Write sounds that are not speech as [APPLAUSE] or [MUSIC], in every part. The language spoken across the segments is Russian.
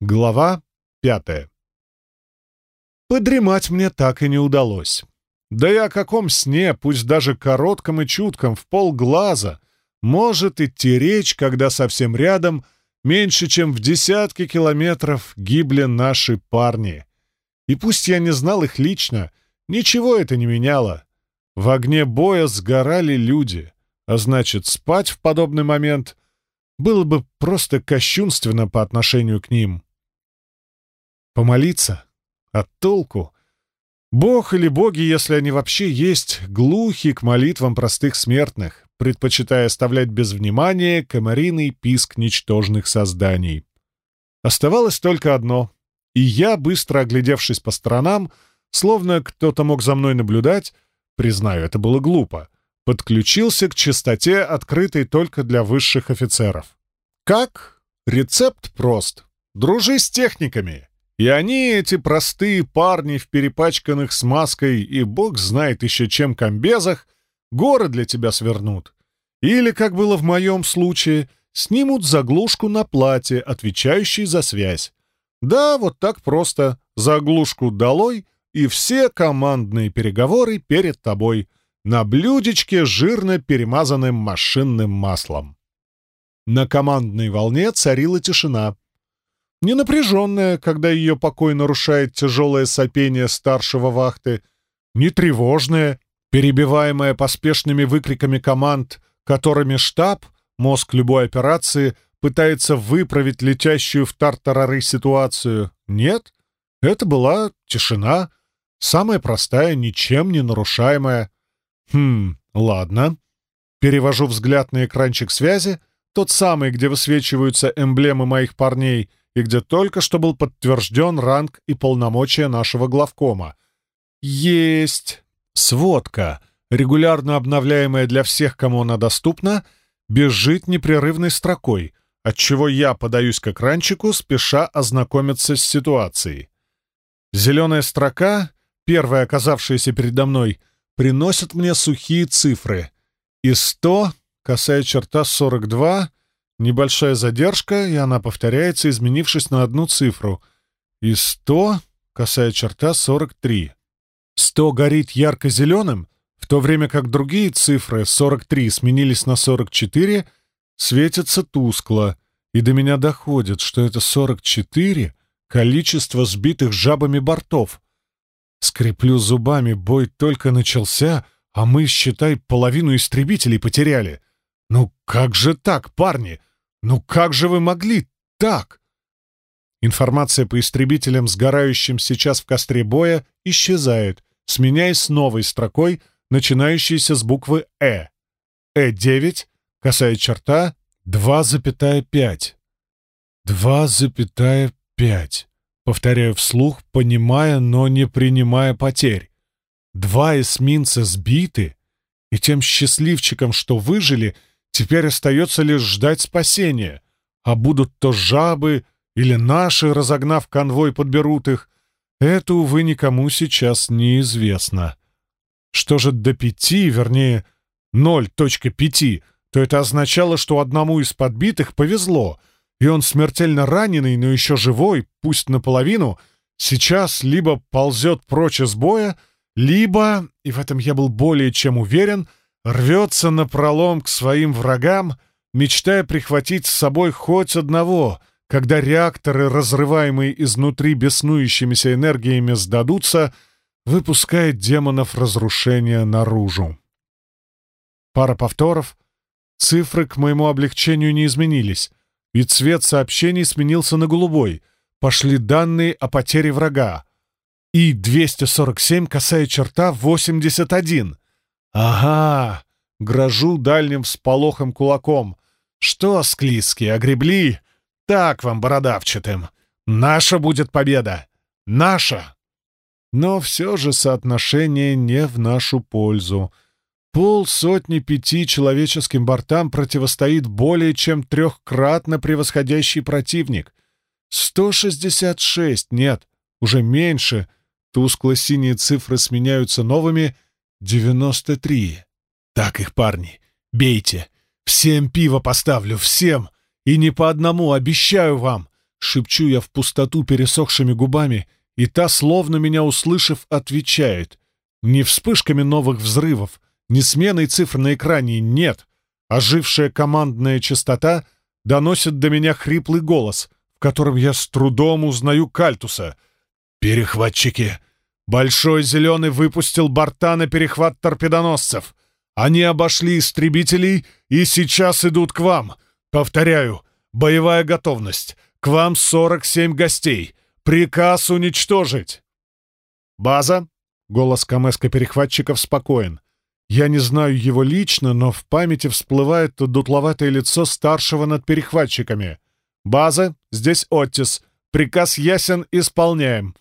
Глава пятая. Подремать мне так и не удалось. Да и о каком сне, пусть даже коротком и чутком, в полглаза, может идти речь, когда совсем рядом, меньше чем в десятки километров, гибли наши парни. И пусть я не знал их лично, ничего это не меняло. В огне боя сгорали люди, а значит, спать в подобный момент было бы просто кощунственно по отношению к ним. Помолиться? От толку? Бог или боги, если они вообще есть, глухи к молитвам простых смертных, предпочитая оставлять без внимания комариный писк ничтожных созданий. Оставалось только одно, и я, быстро оглядевшись по сторонам, словно кто-то мог за мной наблюдать, признаю, это было глупо, подключился к частоте, открытой только для высших офицеров. Как? Рецепт прост. Дружи с техниками. И они, эти простые парни в перепачканных смазкой и бог знает еще чем комбезах, горы для тебя свернут. Или, как было в моем случае, снимут заглушку на плате, отвечающей за связь. Да, вот так просто. Заглушку долой, и все командные переговоры перед тобой. На блюдечке жирно перемазанным машинным маслом. На командной волне царила тишина — не напряженная, когда ее покой нарушает тяжелое сопение старшего вахты, не тревожная, перебиваемая поспешными выкриками команд, которыми штаб, мозг любой операции, пытается выправить летящую в тартарары ситуацию. Нет, это была тишина, самая простая, ничем не нарушаемая. Хм, ладно. Перевожу взгляд на экранчик связи, тот самый, где высвечиваются эмблемы моих парней, и где только что был подтвержден ранг и полномочия нашего главкома. Есть сводка, регулярно обновляемая для всех, кому она доступна, бежит непрерывной строкой, отчего я подаюсь к экранчику, спеша ознакомиться с ситуацией. Зеленая строка, первая оказавшаяся передо мной, приносит мне сухие цифры. И 100, косая черта 42, Небольшая задержка, и она повторяется, изменившись на одну цифру. И 100, косая черта, 43. 100 горит ярко-зеленым, в то время как другие цифры, 43, сменились на 44, светятся тускло, и до меня доходит, что это 44 — количество сбитых жабами бортов. Скреплю зубами, бой только начался, а мы, считай, половину истребителей потеряли. Ну как же так, парни? «Ну как же вы могли так?» Информация по истребителям, сгорающим сейчас в костре боя, исчезает, сменяясь новой строкой, начинающейся с буквы «Э». «Э9», косая черта, 2,5. 2,5. Повторяю вслух, понимая, но не принимая потерь. Два эсминца сбиты, и тем счастливчикам, что выжили — Теперь остается лишь ждать спасения. А будут то жабы или наши, разогнав конвой, подберут их. Это, увы, никому сейчас неизвестно. Что же до пяти, вернее, 0.5, то это означало, что одному из подбитых повезло, и он смертельно раненый, но еще живой, пусть наполовину, сейчас либо ползет прочь из боя, либо, и в этом я был более чем уверен, рвется на пролом к своим врагам, мечтая прихватить с собой хоть одного, когда реакторы, разрываемые изнутри беснующимися энергиями, сдадутся, выпускает демонов разрушения наружу. Пара повторов. Цифры к моему облегчению не изменились, и цвет сообщений сменился на голубой. Пошли данные о потере врага. И 247 косая черта 81. «Ага!» — грожу дальним всполохом кулаком. «Что, склизкие, огребли? Так вам, бородавчатым! Наша будет победа! Наша!» Но все же соотношение не в нашу пользу. Полсотни пяти человеческим бортам противостоит более чем трехкратно превосходящий противник. 166, нет, уже меньше. Тускло-синие цифры сменяются новыми — «Девяносто три. Так их, парни, бейте. Всем пиво поставлю, всем. И не по одному, обещаю вам. Шепчу я в пустоту пересохшими губами, и та, словно меня услышав, отвечает. Не вспышками новых взрывов, не сменой цифр на экране, нет. Ожившая командная частота доносит до меня хриплый голос, в котором я с трудом узнаю Кальтуса. «Перехватчики!» Большой Зеленый выпустил борта на перехват торпедоносцев. Они обошли истребителей и сейчас идут к вам. Повторяю, боевая готовность. К вам 47 гостей. Приказ уничтожить. База. Голос КМСК-перехватчиков спокоен. Я не знаю его лично, но в памяти всплывает то дутловатое лицо старшего над перехватчиками. «База, здесь Оттис. Приказ ясен, исполняем».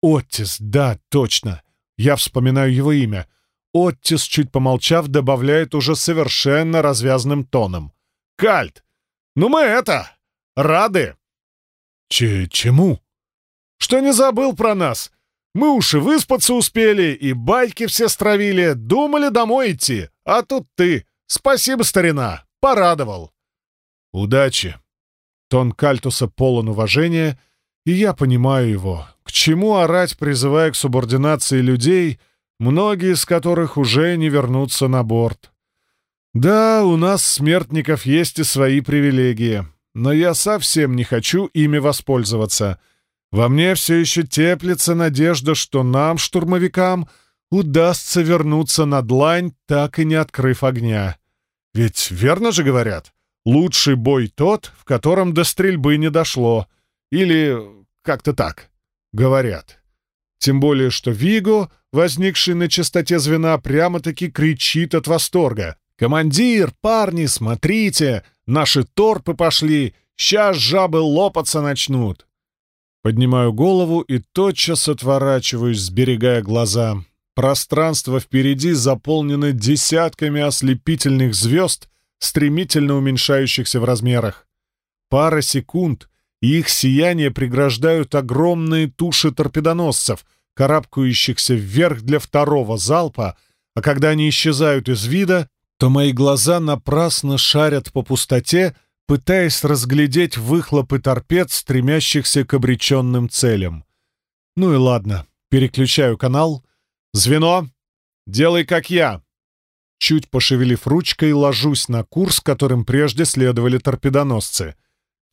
«Оттис, да, точно. Я вспоминаю его имя». Оттис, чуть помолчав, добавляет уже совершенно развязным тоном. «Кальт! Ну мы это... рады!» Ч «Чему?» «Что не забыл про нас? Мы уж и выспаться успели, и байки все стравили, думали домой идти, а тут ты. Спасибо, старина, порадовал. Удачи. Тон Кальтуса полон уважения, и я понимаю его. К чему орать, призывая к субординации людей, многие из которых уже не вернутся на борт? Да, у нас, смертников, есть и свои привилегии, но я совсем не хочу ими воспользоваться — во мне все еще теплится надежда, что нам, штурмовикам, удастся вернуться на длань, так и не открыв огня. Ведь верно же говорят, лучший бой тот, в котором до стрельбы не дошло. Или как-то так говорят. Тем более, что Виго, возникший на частоте звена, прямо-таки кричит от восторга. «Командир, парни, смотрите! Наши торпы пошли! Сейчас жабы лопаться начнут!» Поднимаю голову и тотчас отворачиваюсь, сберегая глаза. Пространство впереди заполнено десятками ослепительных звезд, стремительно уменьшающихся в размерах. Пара секунд, их сияние преграждают огромные туши торпедоносцев, карабкающихся вверх для второго залпа, а когда они исчезают из вида, то мои глаза напрасно шарят по пустоте, пытаясь разглядеть выхлопы торпед, стремящихся к обреченным целям. Ну и ладно, переключаю канал. «Звено! Делай как я!» Чуть пошевелив ручкой, ложусь на курс, которым прежде следовали торпедоносцы.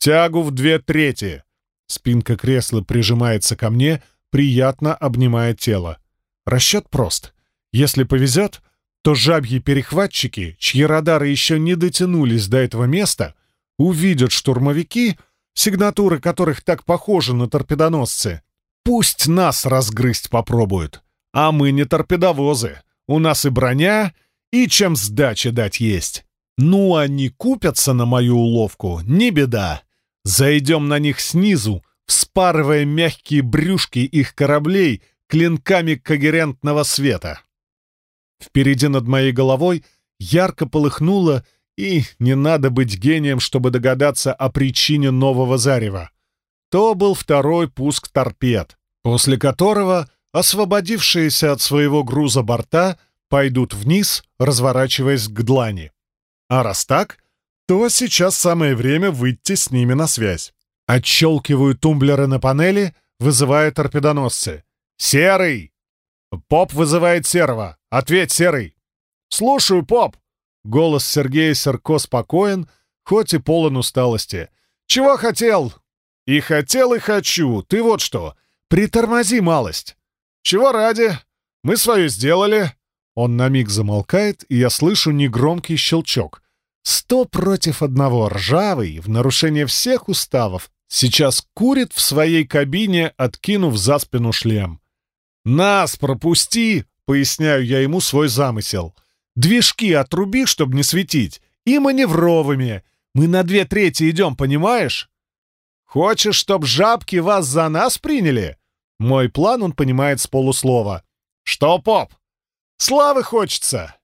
Тягу в две трети. Спинка кресла прижимается ко мне, приятно обнимая тело. Расчет прост. Если повезет, то жабьи перехватчики, чьи радары еще не дотянулись до этого места, увидят штурмовики, сигнатуры которых так похожи на торпедоносцы. Пусть нас разгрызть попробуют. А мы не торпедовозы. У нас и броня, и чем сдачи дать есть. Ну, они купятся на мою уловку, не беда. Зайдем на них снизу, вспарывая мягкие брюшки их кораблей клинками когерентного света. Впереди над моей головой ярко полыхнуло и не надо быть гением, чтобы догадаться о причине нового зарева. То был второй пуск торпед, после которого освободившиеся от своего груза борта пойдут вниз, разворачиваясь к длани. А раз так, то сейчас самое время выйти с ними на связь. Отщелкиваю тумблеры на панели, вызывая торпедоносцы. «Серый!» «Поп вызывает Серого. Ответь, Серый!» «Слушаю, Поп!» Голос Сергея Серко спокоен, хоть и полон усталости. «Чего хотел?» «И хотел, и хочу. Ты вот что. Притормози малость». «Чего ради? Мы свое сделали». Он на миг замолкает, и я слышу негромкий щелчок. Сто против одного, ржавый, в нарушение всех уставов, сейчас курит в своей кабине, откинув за спину шлем. «Нас пропусти!» — поясняю я ему свой замысел. Движки отруби, чтобы не светить, и маневровыми. Мы на две трети идем, понимаешь? Хочешь, чтоб жабки вас за нас приняли? Мой план он понимает с полуслова. Что, поп? Славы хочется.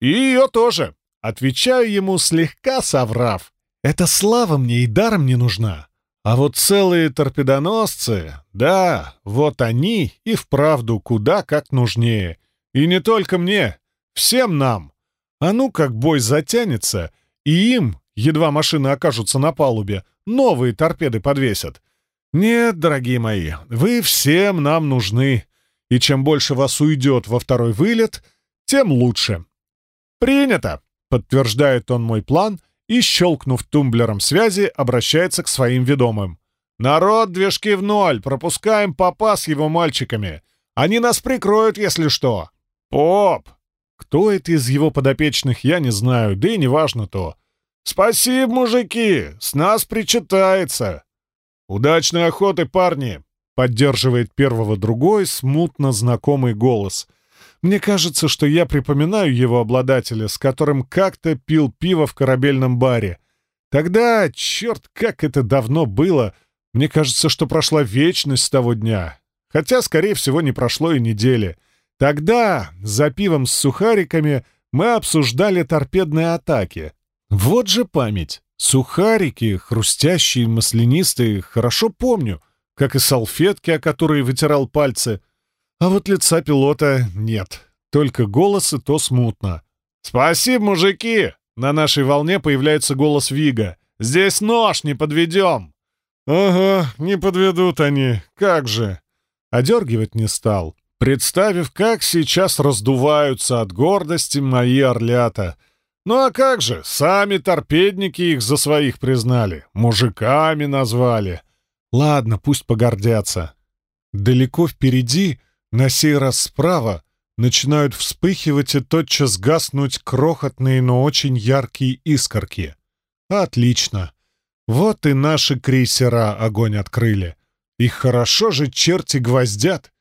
И ее тоже. Отвечаю ему, слегка соврав. Эта слава мне и даром не нужна. А вот целые торпедоносцы, да, вот они и вправду куда как нужнее. И не только мне. Всем нам! А ну как бой затянется, и им, едва машины окажутся на палубе, новые торпеды подвесят. Нет, дорогие мои, вы всем нам нужны, и чем больше вас уйдет во второй вылет, тем лучше. Принято, подтверждает он мой план и, щелкнув тумблером связи, обращается к своим ведомым. «Народ, движки в ноль! Пропускаем папа с его мальчиками! Они нас прикроют, если что!» «Поп!» Кто это из его подопечных, я не знаю, да и не важно то. «Спасибо, мужики! С нас причитается!» «Удачной охоты, парни!» — поддерживает первого другой смутно знакомый голос. Мне кажется, что я припоминаю его обладателя, с которым как-то пил пиво в корабельном баре. Тогда, черт, как это давно было! Мне кажется, что прошла вечность с того дня. Хотя, скорее всего, не прошло и недели. Тогда, за пивом с сухариками, мы обсуждали торпедные атаки. Вот же память. Сухарики, хрустящие, маслянистые, хорошо помню, как и салфетки, о которые вытирал пальцы. А вот лица пилота нет, только голос и то смутно. «Спасибо, мужики!» На нашей волне появляется голос Вига. «Здесь нож, не подведем!» «Ага, не подведут они, как же!» Одергивать не стал, представив, как сейчас раздуваются от гордости мои орлята. Ну а как же, сами торпедники их за своих признали, мужиками назвали. Ладно, пусть погордятся. Далеко впереди, на сей раз справа, начинают вспыхивать и тотчас гаснуть крохотные, но очень яркие искорки. Отлично. Вот и наши крейсера огонь открыли. Их хорошо же черти гвоздят.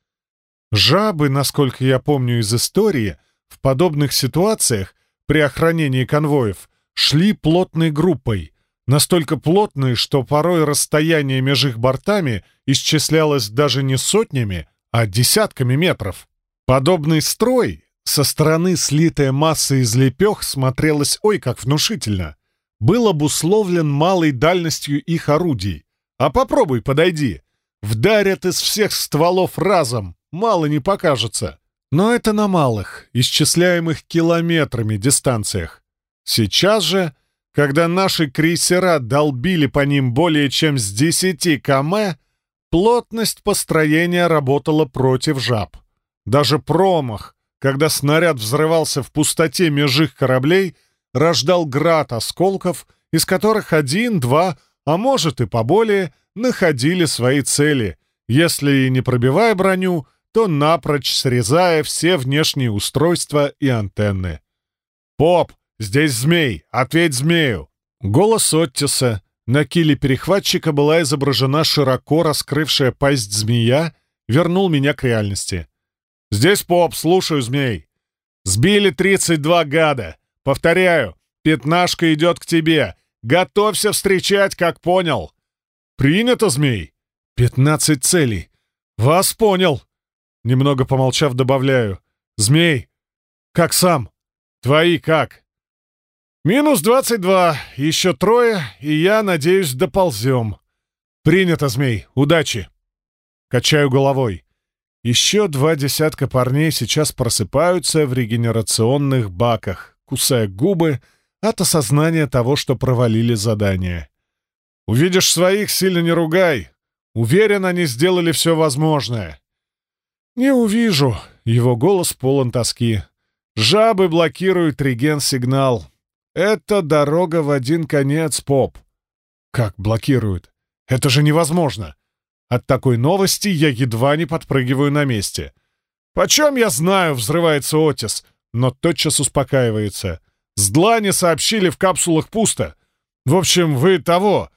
Жабы, насколько я помню из истории, в подобных ситуациях при охранении конвоев шли плотной группой, настолько плотной, что порой расстояние между их бортами исчислялось даже не сотнями, а десятками метров. Подобный строй, со стороны слитая масса из лепех, смотрелась ой как внушительно был обусловлен малой дальностью их орудий. А попробуй подойди. Вдарят из всех стволов разом, мало не покажется. Но это на малых, исчисляемых километрами дистанциях. Сейчас же, когда наши крейсера долбили по ним более чем с 10 км, плотность построения работала против жаб. Даже промах, когда снаряд взрывался в пустоте меж кораблей — рождал град осколков, из которых один, два, а может и поболее, находили свои цели, если и не пробивая броню, то напрочь срезая все внешние устройства и антенны. «Поп, здесь змей! Ответь змею!» Голос Оттиса. На киле перехватчика была изображена широко раскрывшая пасть змея, вернул меня к реальности. «Здесь поп, слушаю, змей!» «Сбили 32 гада! Повторяю, пятнашка идет к тебе. Готовься встречать, как понял. Принято, змей. Пятнадцать целей. Вас понял. Немного помолчав, добавляю. Змей, как сам? Твои как? Минус двадцать два. Еще трое, и я, надеюсь, доползем. Принято, змей. Удачи. Качаю головой. Еще два десятка парней сейчас просыпаются в регенерационных баках кусая губы от осознания того, что провалили задание. «Увидишь своих, сильно не ругай. Уверен, они сделали все возможное». «Не увижу», — его голос полон тоски. «Жабы блокируют реген-сигнал. Это дорога в один конец, поп». «Как блокируют? Это же невозможно!» От такой новости я едва не подпрыгиваю на месте. «Почем я знаю?» — взрывается Отис но тотчас успокаивается. «С длани сообщили, в капсулах пусто. В общем, вы того...»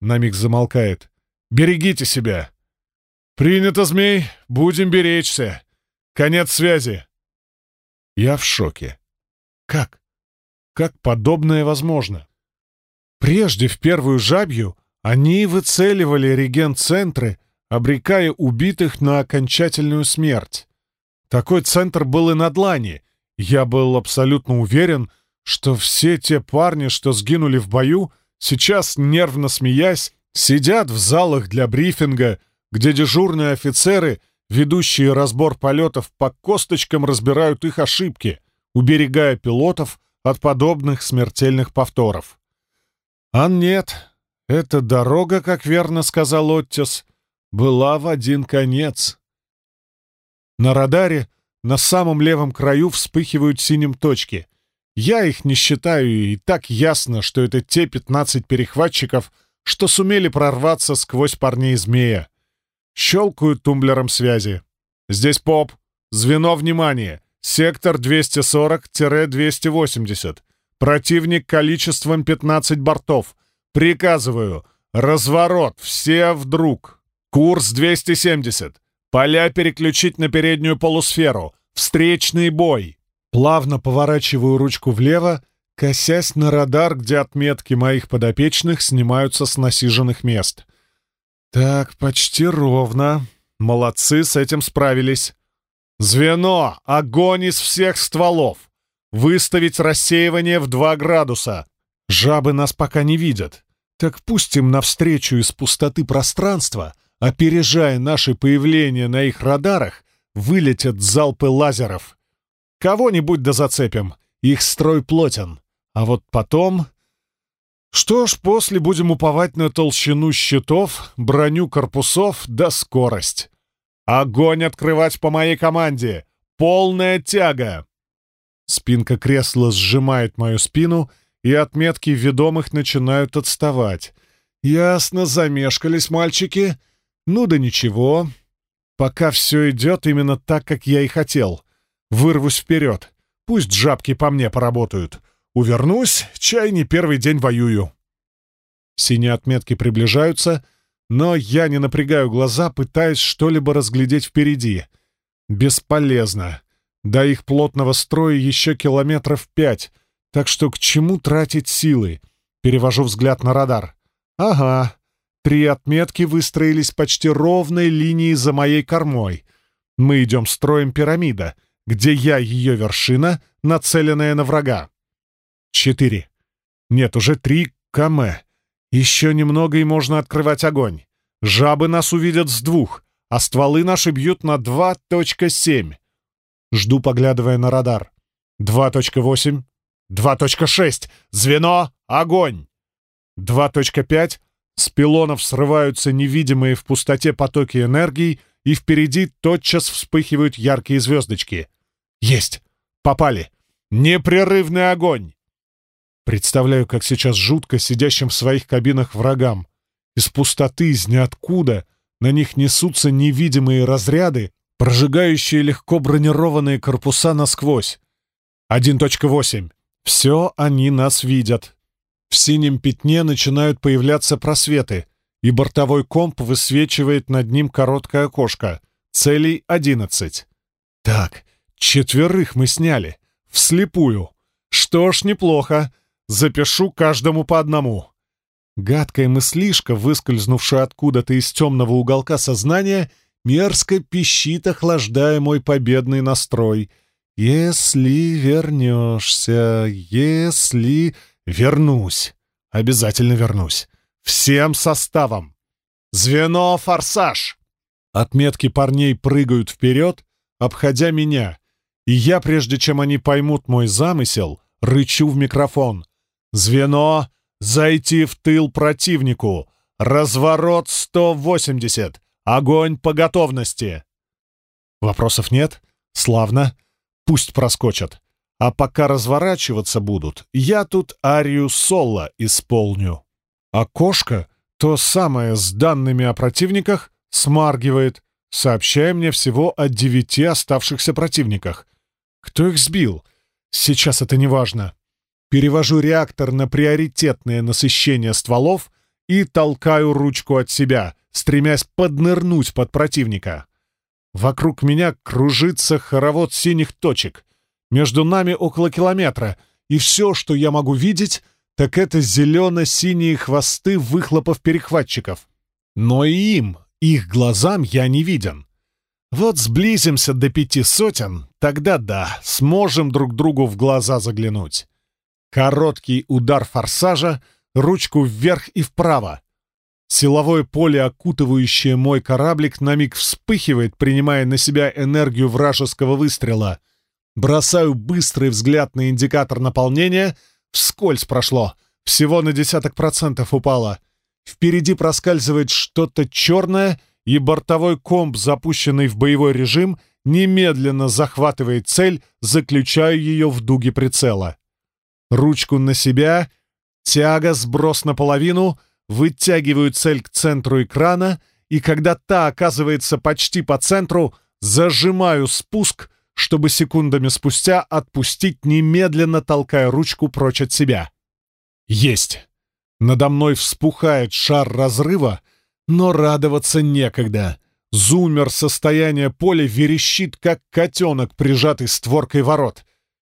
На миг замолкает. «Берегите себя». «Принято, змей. Будем беречься. Конец связи». Я в шоке. Как? Как подобное возможно? Прежде, в первую жабью, они выцеливали реген-центры, обрекая убитых на окончательную смерть. Такой центр был и на Длане, я был абсолютно уверен, что все те парни, что сгинули в бою, сейчас, нервно смеясь, сидят в залах для брифинга, где дежурные офицеры, ведущие разбор полетов по косточкам, разбирают их ошибки, уберегая пилотов от подобных смертельных повторов. А нет, эта дорога, как верно сказал Оттис, была в один конец. На радаре на самом левом краю вспыхивают синим точки. Я их не считаю, и так ясно, что это те 15 перехватчиков, что сумели прорваться сквозь парней змея. Щелкают тумблером связи. Здесь поп. Звено внимания. Сектор 240-280. Противник количеством 15 бортов. Приказываю. Разворот. Все вдруг. Курс 270. Поля переключить на переднюю полусферу. Встречный бой. Плавно поворачиваю ручку влево, косясь на радар, где отметки моих подопечных снимаются с насиженных мест. Так, почти ровно. Молодцы, с этим справились. Звено! Огонь из всех стволов! Выставить рассеивание в 2 градуса. Жабы нас пока не видят. Так пустим навстречу из пустоты пространства, опережая наше появление на их радарах, вылетят залпы лазеров. Кого-нибудь да зацепим. Их строй плотен. А вот потом... Что ж, после будем уповать на толщину щитов, броню корпусов да скорость. Огонь открывать по моей команде! Полная тяга! Спинка кресла сжимает мою спину, и отметки ведомых начинают отставать. Ясно, замешкались мальчики. Ну да ничего. Пока все идет именно так, как я и хотел. Вырвусь вперед. Пусть жабки по мне поработают. Увернусь, чай не первый день воюю. Синие отметки приближаются, но я не напрягаю глаза, пытаясь что-либо разглядеть впереди. Бесполезно. До их плотного строя еще километров пять, так что к чему тратить силы? Перевожу взгляд на радар. Ага, три отметки выстроились почти ровной линией за моей кормой. Мы идем строем пирамида, где я ее вершина, нацеленная на врага. Четыре. Нет, уже три км. Еще немного и можно открывать огонь. Жабы нас увидят с двух, а стволы наши бьют на 2.7. Жду, поглядывая на радар. 2.8, 2.6, звено, огонь! 2.5, с пилонов срываются невидимые в пустоте потоки энергии, и впереди тотчас вспыхивают яркие звездочки. Есть! Попали! Непрерывный огонь! Представляю, как сейчас жутко сидящим в своих кабинах врагам. Из пустоты, из ниоткуда, на них несутся невидимые разряды, прожигающие легко бронированные корпуса насквозь. 1.8. Все они нас видят. В синем пятне начинают появляться просветы, и бортовой комп высвечивает над ним короткое окошко. Целей 11. Так, четверых мы сняли. Вслепую. Что ж, неплохо. Запишу каждому по одному. Гадкая мыслишка, выскользнувшая откуда-то из темного уголка сознания, — мерзко пищит, охлаждая мой победный настрой. «Если вернешься, если...» «Вернусь! Обязательно вернусь! Всем составом! Звено «Форсаж»!» Отметки парней прыгают вперед, обходя меня, и я, прежде чем они поймут мой замысел, рычу в микрофон. «Звено! Зайти в тыл противнику! Разворот 180! Огонь по готовности!» Вопросов нет? Славно. Пусть проскочат. А пока разворачиваться будут, я тут арию соло исполню. Окошко, то самое с данными о противниках, смаргивает, сообщая мне всего о девяти оставшихся противниках. Кто их сбил? Сейчас это не важно. Перевожу реактор на приоритетное насыщение стволов и толкаю ручку от себя, стремясь поднырнуть под противника. Вокруг меня кружится хоровод синих точек. Между нами около километра, и все, что я могу видеть, так это зелено-синие хвосты выхлопов-перехватчиков. Но и им, их глазам я не виден. Вот сблизимся до пяти сотен, тогда да, сможем друг другу в глаза заглянуть. Короткий удар форсажа, ручку вверх и вправо. Силовое поле, окутывающее мой кораблик, на миг вспыхивает, принимая на себя энергию вражеского выстрела. Бросаю быстрый взгляд на индикатор наполнения. Вскользь прошло. Всего на десяток процентов упало. Впереди проскальзывает что-то черное, и бортовой комп, запущенный в боевой режим, немедленно захватывает цель, заключая ее в дуге прицела. Ручку на себя, тяга, сброс наполовину, вытягиваю цель к центру экрана, и когда та оказывается почти по центру, зажимаю спуск, чтобы секундами спустя отпустить, немедленно толкая ручку прочь от себя. Есть! Надо мной вспухает шар разрыва, но радоваться некогда. Зумер состояния поля верещит, как котенок, прижатый створкой ворот.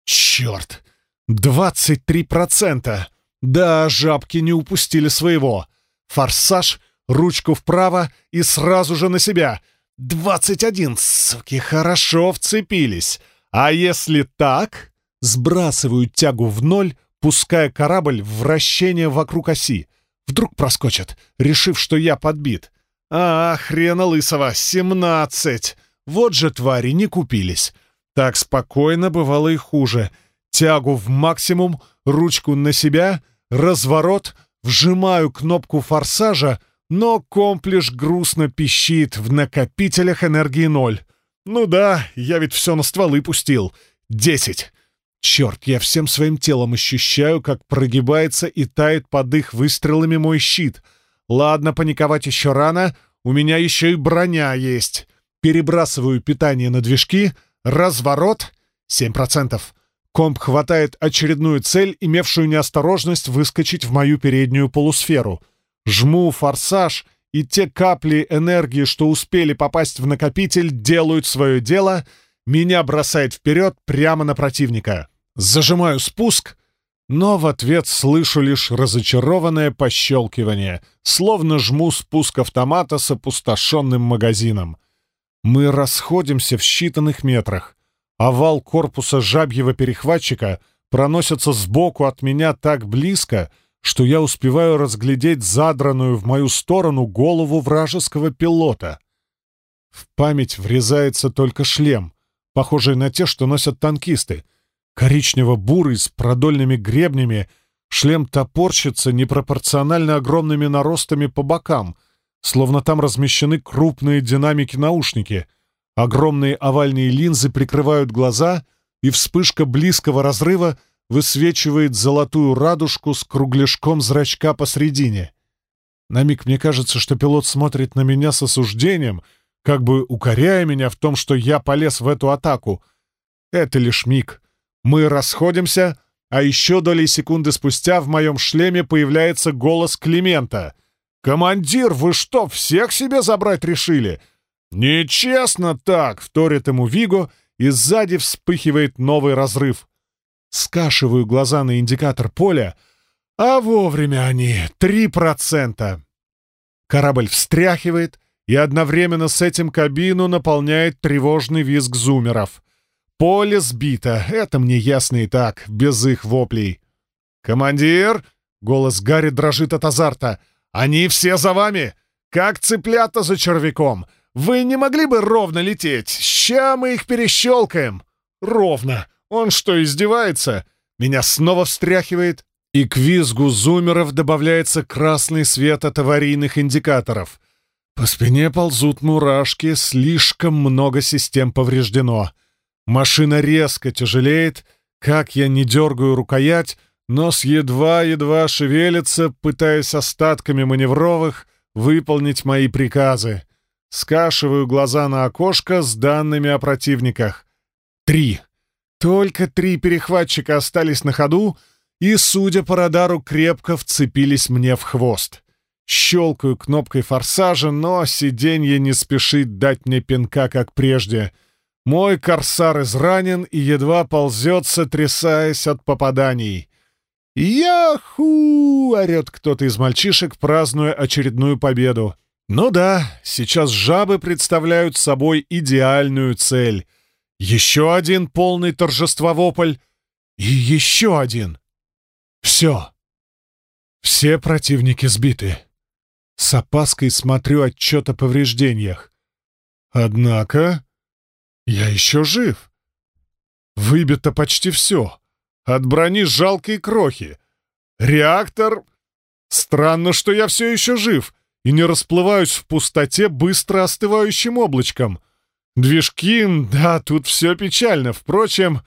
Черт! Двадцать три процента! Да, жабки не упустили своего. Форсаж, ручку вправо и сразу же на себя. Двадцать один, суки, хорошо вцепились. А если так? Сбрасываю тягу в ноль, пуская корабль в вращение вокруг оси. Вдруг проскочат, решив, что я подбит. А, хрена лысого, семнадцать! Вот же твари не купились. Так спокойно бывало и хуже. Тягу в максимум, ручку на себя, разворот, вжимаю кнопку форсажа, но комплиш грустно пищит в накопителях энергии ноль. Ну да, я ведь все на стволы пустил. Десять. Черт, я всем своим телом ощущаю, как прогибается и тает под их выстрелами мой щит. Ладно, паниковать еще рано, у меня еще и броня есть. Перебрасываю питание на движки, разворот — 7%. Комп хватает очередную цель, имевшую неосторожность выскочить в мою переднюю полусферу. Жму форсаж, и те капли энергии, что успели попасть в накопитель, делают свое дело — меня бросает вперед прямо на противника. Зажимаю спуск, но в ответ слышу лишь разочарованное пощелкивание, словно жму спуск автомата с опустошенным магазином. Мы расходимся в считанных метрах. Овал корпуса жабьего перехватчика проносится сбоку от меня так близко, что я успеваю разглядеть задранную в мою сторону голову вражеского пилота. В память врезается только шлем, похожие на те, что носят танкисты. Коричнево-бурый с продольными гребнями, шлем топорщится непропорционально огромными наростами по бокам, словно там размещены крупные динамики-наушники. Огромные овальные линзы прикрывают глаза, и вспышка близкого разрыва высвечивает золотую радужку с кругляшком зрачка посредине. На миг мне кажется, что пилот смотрит на меня с осуждением — как бы укоряя меня в том, что я полез в эту атаку. Это лишь миг. Мы расходимся, а еще доли секунды спустя в моем шлеме появляется голос Климента. «Командир, вы что, всех себе забрать решили?» «Нечестно так!» — вторит ему Виго, и сзади вспыхивает новый разрыв. Скашиваю глаза на индикатор поля, а вовремя они — три процента. Корабль встряхивает — и одновременно с этим кабину наполняет тревожный визг зумеров. Поле сбито, это мне ясно и так, без их воплей. «Командир!» — голос Гарри дрожит от азарта. «Они все за вами! Как цыплята за червяком! Вы не могли бы ровно лететь? Ща мы их перещелкаем!» «Ровно! Он что, издевается?» Меня снова встряхивает, и к визгу зумеров добавляется красный свет от аварийных индикаторов — по спине ползут мурашки, слишком много систем повреждено. Машина резко тяжелеет, как я не дергаю рукоять, нос едва-едва шевелится, пытаясь остатками маневровых выполнить мои приказы. Скашиваю глаза на окошко с данными о противниках. Три. Только три перехватчика остались на ходу и, судя по радару, крепко вцепились мне в хвост. Щелкаю кнопкой форсажа, но сиденье не спешит дать мне пинка, как прежде. Мой корсар изранен и едва ползет, сотрясаясь от попаданий. «Яху!» — орет кто-то из мальчишек, празднуя очередную победу. Ну да, сейчас жабы представляют собой идеальную цель. Еще один полный торжества вопль. И еще один. Все. Все противники сбиты. С опаской смотрю отчет о повреждениях. Однако я еще жив. Выбито почти все. От брони жалкие крохи. Реактор... Странно, что я все еще жив и не расплываюсь в пустоте быстро остывающим облачком. Движки, да, тут все печально. Впрочем,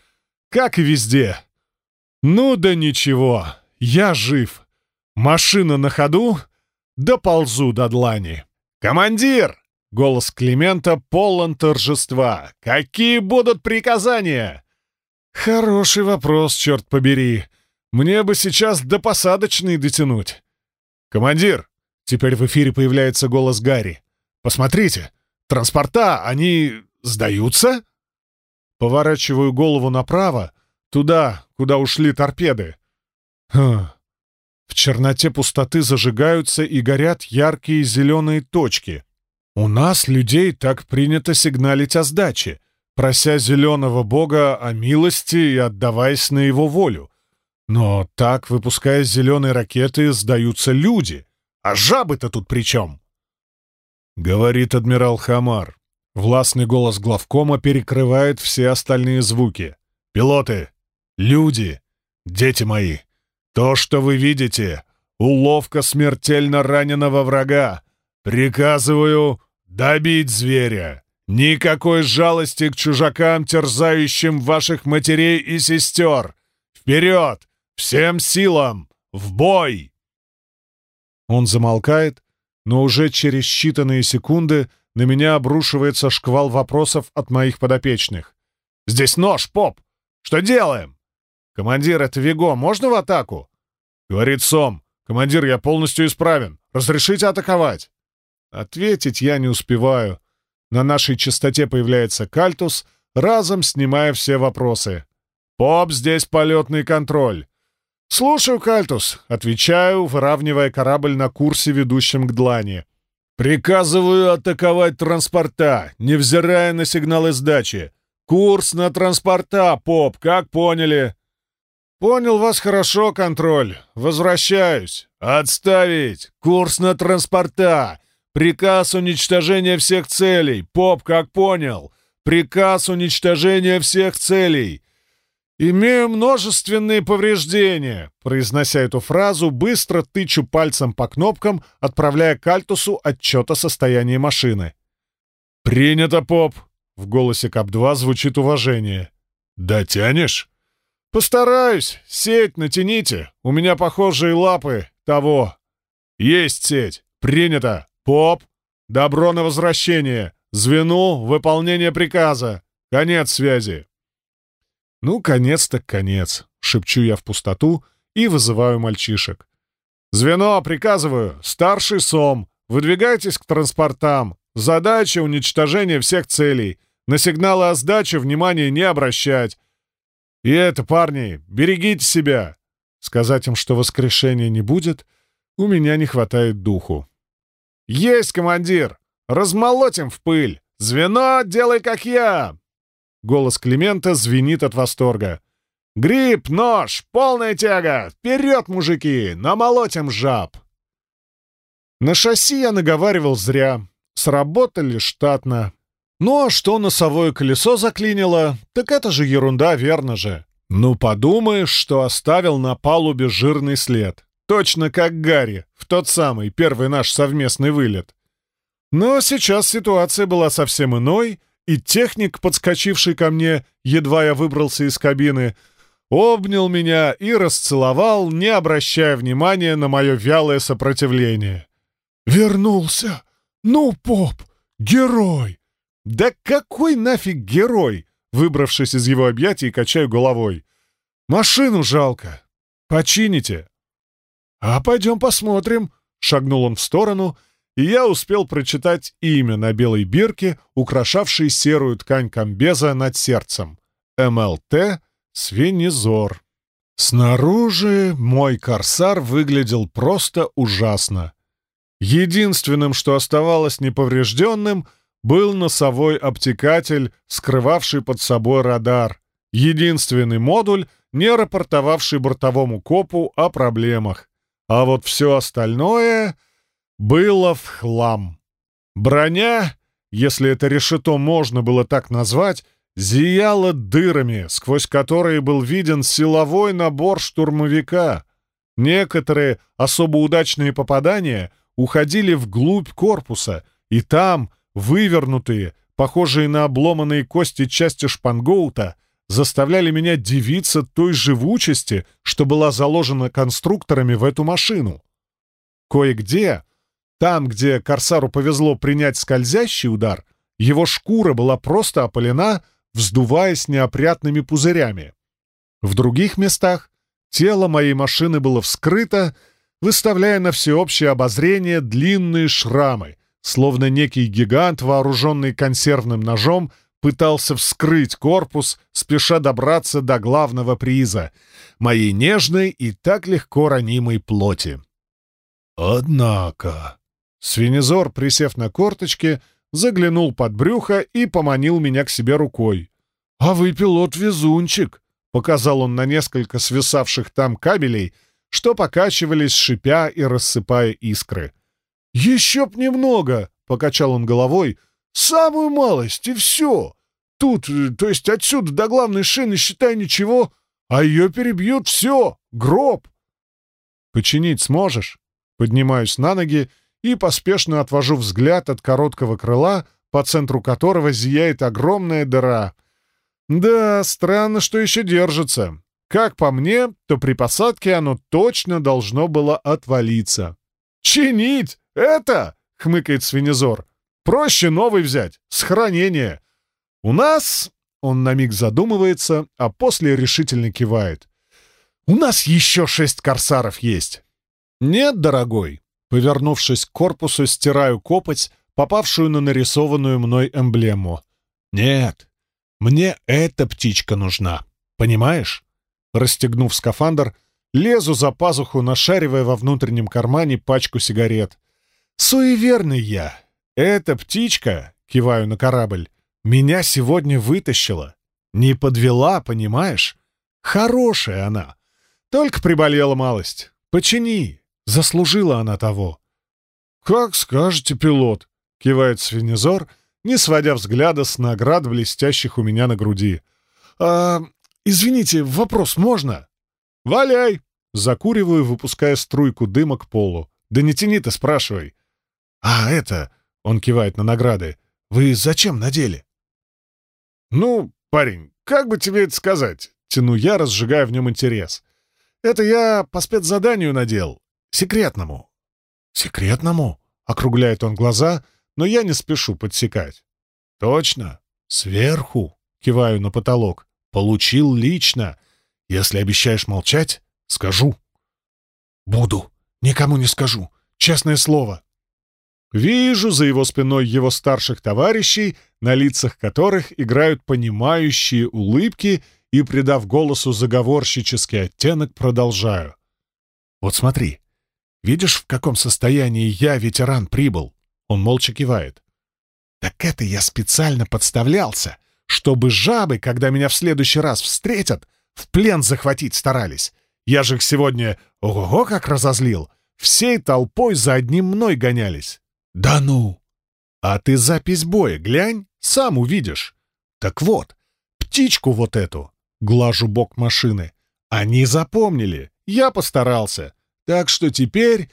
как и везде. Ну да ничего, я жив. Машина на ходу, доползу до длани. «Командир!» — голос Климента полон торжества. «Какие будут приказания?» «Хороший вопрос, черт побери. Мне бы сейчас до посадочной дотянуть». «Командир!» — теперь в эфире появляется голос Гарри. «Посмотрите, транспорта, они сдаются?» Поворачиваю голову направо, туда, куда ушли торпеды. Хм. В черноте пустоты зажигаются и горят яркие зеленые точки. У нас, людей, так принято сигналить о сдаче, прося зеленого бога о милости и отдаваясь на его волю. Но так, выпуская зеленые ракеты, сдаются люди. А жабы-то тут при чем? Говорит адмирал Хамар. Властный голос главкома перекрывает все остальные звуки. «Пилоты! Люди! Дети мои! То, что вы видите, уловка смертельно раненого врага. Приказываю добить зверя. Никакой жалости к чужакам, терзающим ваших матерей и сестер. Вперед! Всем силам! В бой!» Он замолкает, но уже через считанные секунды на меня обрушивается шквал вопросов от моих подопечных. «Здесь нож, поп! Что делаем?» «Командир, это Виго, можно в атаку?» Говорит Сом. «Командир, я полностью исправен. Разрешите атаковать?» Ответить я не успеваю. На нашей частоте появляется Кальтус, разом снимая все вопросы. «Поп, здесь полетный контроль. «Слушаю, Кальтус», — отвечаю, выравнивая корабль на курсе, ведущем к Длани. «Приказываю атаковать транспорта, невзирая на сигналы сдачи. Курс на транспорта, поп, как поняли?» «Понял вас хорошо, контроль. Возвращаюсь. Отставить! Курс на транспорта! Приказ уничтожения всех целей. Поп, как понял? Приказ уничтожения всех целей. «Имею множественные повреждения», — произнося эту фразу, быстро тычу пальцем по кнопкам, отправляя Кальтусу отчет о состоянии машины. «Принято, поп!» — в голосе КАП-2 звучит уважение. «Дотянешь?» «Постараюсь. Сеть натяните. У меня похожие лапы. Того». «Есть сеть. Принято. Поп. Добро на возвращение. Звену. Выполнение приказа. Конец связи». «Ну, конец так конец», — шепчу я в пустоту и вызываю мальчишек. «Звено, приказываю, старший СОМ, выдвигайтесь к транспортам. Задача — уничтожение всех целей. На сигналы о сдаче внимания не обращать. И это, парни, берегите себя!» Сказать им, что воскрешения не будет, у меня не хватает духу. «Есть, командир! Размолотим в пыль! Звено, делай как я!» Голос Климента звенит от восторга. «Гриб, нож, полная тяга! Вперед, мужики! Намолотим жаб!» На шасси я наговаривал зря. Сработали штатно. Ну а что носовое колесо заклинило, так это же ерунда, верно же. Ну подумаешь, что оставил на палубе жирный след. Точно как Гарри, в тот самый первый наш совместный вылет. Но сейчас ситуация была совсем иной — и техник, подскочивший ко мне, едва я выбрался из кабины, обнял меня и расцеловал, не обращая внимания на мое вялое сопротивление. «Вернулся! Ну, поп! Герой!» «Да какой нафиг герой?» Выбравшись из его объятий, качаю головой. «Машину жалко. Почините». «А пойдем посмотрим», — шагнул он в сторону — и я успел прочитать имя на белой бирке, украшавшей серую ткань комбеза над сердцем. МЛТ «Свинизор». Снаружи мой корсар выглядел просто ужасно. Единственным, что оставалось неповрежденным, был носовой обтекатель, скрывавший под собой радар. Единственный модуль, не рапортовавший бортовому копу о проблемах. А вот все остальное было в хлам. Броня, если это решето можно было так назвать, зияла дырами, сквозь которые был виден силовой набор штурмовика. Некоторые особо удачные попадания уходили вглубь корпуса, и там, вывернутые, похожие на обломанные кости части шпангоута, заставляли меня дивиться той живучести, что была заложена конструкторами в эту машину. Кое-где, там, где Корсару повезло принять скользящий удар, его шкура была просто опалена, вздуваясь неопрятными пузырями. В других местах тело моей машины было вскрыто, выставляя на всеобщее обозрение длинные шрамы, словно некий гигант, вооруженный консервным ножом, пытался вскрыть корпус, спеша добраться до главного приза — моей нежной и так легко ранимой плоти. Однако... Свинезор, присев на корточки, заглянул под брюхо и поманил меня к себе рукой. «А вы пилот-везунчик!» — показал он на несколько свисавших там кабелей, что покачивались, шипя и рассыпая искры. «Еще б немного!» — покачал он головой. «Самую малость, и все! Тут, то есть отсюда до главной шины, считай, ничего, а ее перебьют все! Гроб!» «Починить сможешь?» Поднимаюсь на ноги и поспешно отвожу взгляд от короткого крыла, по центру которого зияет огромная дыра. Да, странно, что еще держится. Как по мне, то при посадке оно точно должно было отвалиться. «Чинить! Это!» — хмыкает свинезор. «Проще новый взять, с. У нас...» — он на миг задумывается, а после решительно кивает. «У нас еще шесть корсаров есть». «Нет, дорогой». Повернувшись к корпусу, стираю копоть, попавшую на нарисованную мной эмблему. «Нет, мне эта птичка нужна. Понимаешь?» Расстегнув скафандр, лезу за пазуху, нашаривая во внутреннем кармане пачку сигарет. «Суеверный я. Эта птичка, — киваю на корабль, — меня сегодня вытащила. Не подвела, понимаешь? Хорошая она. Только приболела малость. Почини. Заслужила она того». «Как скажете, пилот», — кивает свинезор, не сводя взгляда с наград, блестящих у меня на груди. «А «Извините, вопрос можно?» «Валяй!» Закуриваю, выпуская струйку дыма к полу. «Да не тяни ты, спрашивай!» «А это...» — он кивает на награды. «Вы зачем надели?» «Ну, парень, как бы тебе это сказать?» Тяну я, разжигая в нем интерес. «Это я по спецзаданию надел. Секретному». «Секретному?» — округляет он глаза, но я не спешу подсекать. «Точно. Сверху?» — киваю на потолок. Получил лично. Если обещаешь молчать, скажу. Буду. Никому не скажу. Честное слово. Вижу за его спиной его старших товарищей, на лицах которых играют понимающие улыбки, и, придав голосу заговорщический оттенок, продолжаю. «Вот смотри. Видишь, в каком состоянии я, ветеран, прибыл?» Он молча кивает. «Так это я специально подставлялся чтобы жабы, когда меня в следующий раз встретят, в плен захватить старались. Я же их сегодня, ого, как разозлил. Всей толпой за одним мной гонялись. Да ну! А ты запись боя глянь, сам увидишь. Так вот, птичку вот эту, глажу бок машины, они запомнили, я постарался. Так что теперь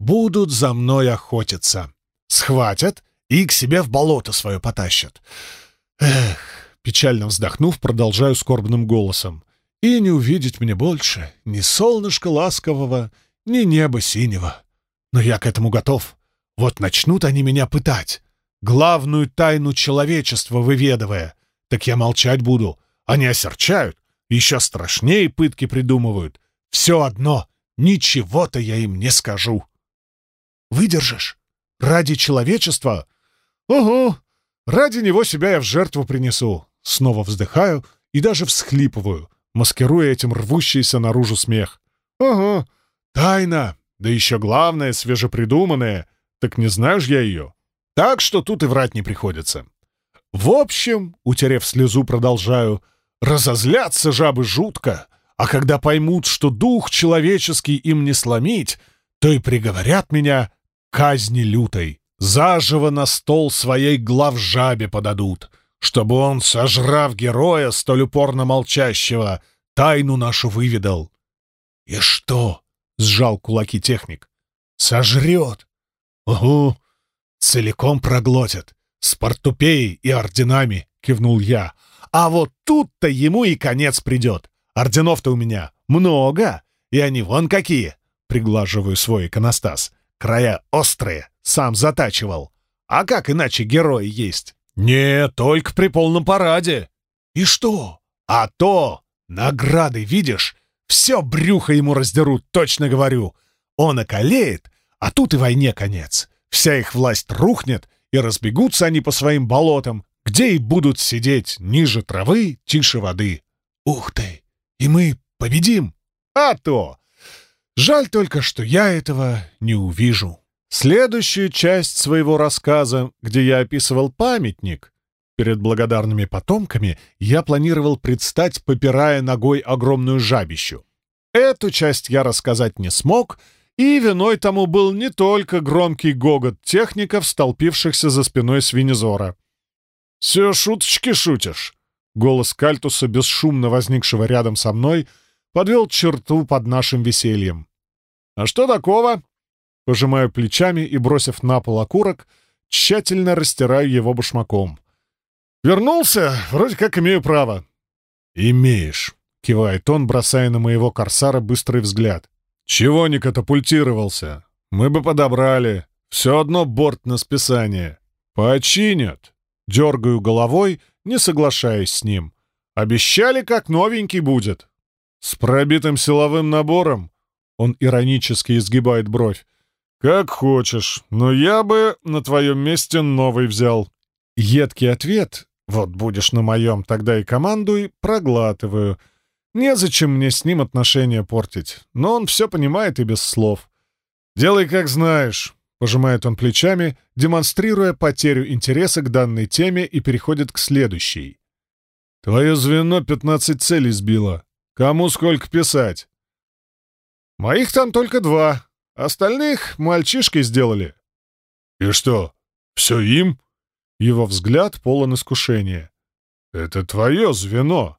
будут за мной охотиться. Схватят и к себе в болото свое потащат. Эх, печально вздохнув, продолжаю скорбным голосом. И не увидеть мне больше ни солнышка ласкового, ни неба синего. Но я к этому готов. Вот начнут они меня пытать, главную тайну человечества выведывая. Так я молчать буду. Они осерчают, еще страшнее пытки придумывают. Все одно, ничего-то я им не скажу. Выдержишь? Ради человечества? Угу, Ради него себя я в жертву принесу. Снова вздыхаю и даже всхлипываю, маскируя этим рвущийся наружу смех. Ага, тайна, да еще главное, свежепридуманная. Так не знаешь я ее. Так что тут и врать не приходится. В общем, утерев слезу, продолжаю, разозлятся жабы жутко, а когда поймут, что дух человеческий им не сломить, то и приговорят меня казни лютой. Заживо на стол своей главжабе подадут, чтобы он, сожрав героя, столь упорно молчащего, тайну нашу выведал. И что, сжал кулаки техник. «Сожрет!» «Угу! Целиком проглотит! С портупеей и орденами!» — кивнул я. «А вот тут-то ему и конец придет! Орденов-то у меня много, и они вон какие!» Приглаживаю свой иконостас. Края острые, сам затачивал. А как иначе герои есть? Не, только при полном параде. И что? А то, награды, видишь? Все брюхо ему раздерут, точно говорю. Он околеет, а тут и войне конец. Вся их власть рухнет, и разбегутся они по своим болотам, где и будут сидеть ниже травы, тише воды. Ух ты! И мы победим! А то! Жаль только, что я этого не увижу. Следующую часть своего рассказа, где я описывал памятник, перед благодарными потомками я планировал предстать, попирая ногой огромную жабищу. Эту часть я рассказать не смог, и виной тому был не только громкий гогот техников, столпившихся за спиной свинезора. «Все шуточки шутишь?» Голос Кальтуса, бесшумно возникшего рядом со мной, подвел черту под нашим весельем. «А что такого?» Пожимаю плечами и, бросив на пол окурок, тщательно растираю его башмаком. «Вернулся? Вроде как имею право». «Имеешь», — кивает он, бросая на моего корсара быстрый взгляд. «Чего не катапультировался? Мы бы подобрали. Все одно борт на списание. Починят». Дергаю головой, не соглашаясь с ним. «Обещали, как новенький будет». «С пробитым силовым набором?» Он иронически изгибает бровь. «Как хочешь, но я бы на твоем месте новый взял». Едкий ответ «Вот будешь на моем, тогда и командуй» проглатываю. Незачем мне с ним отношения портить, но он все понимает и без слов. «Делай, как знаешь», — пожимает он плечами, демонстрируя потерю интереса к данной теме и переходит к следующей. «Твое звено пятнадцать целей сбило. Кому сколько писать?» «Моих там только два», Остальных мальчишкой сделали». «И что, все им?» Его взгляд полон искушения. «Это твое звено.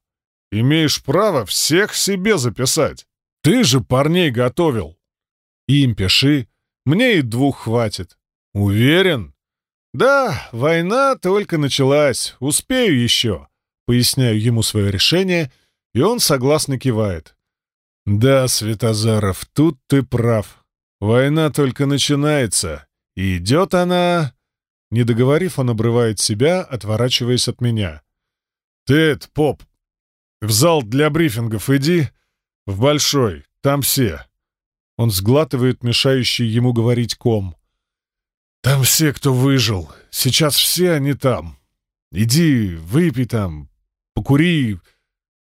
Имеешь право всех себе записать. Ты же парней готовил». «Им пиши. Мне и двух хватит». «Уверен?» «Да, война только началась. Успею еще». Поясняю ему свое решение, и он согласно кивает. «Да, Светозаров, тут ты прав. Война только начинается, и идет она...» Не договорив, он обрывает себя, отворачиваясь от меня. «Ты, это, поп, в зал для брифингов иди, в большой, там все». Он сглатывает мешающий ему говорить ком. «Там все, кто выжил. Сейчас все они там. Иди, выпей там, покури.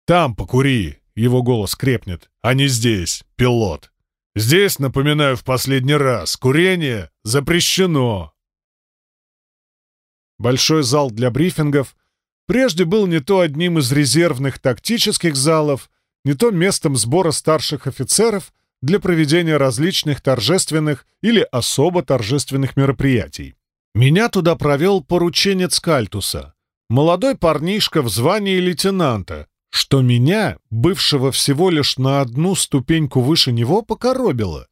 Там покури!» Его голос крепнет. «А не здесь, пилот!» Здесь, напоминаю в последний раз, курение запрещено. Большой зал для брифингов прежде был не то одним из резервных тактических залов, не то местом сбора старших офицеров для проведения различных торжественных или особо торжественных мероприятий. Меня туда провел порученец Кальтуса, молодой парнишка в звании лейтенанта, что меня, бывшего всего лишь на одну ступеньку выше него, покоробило.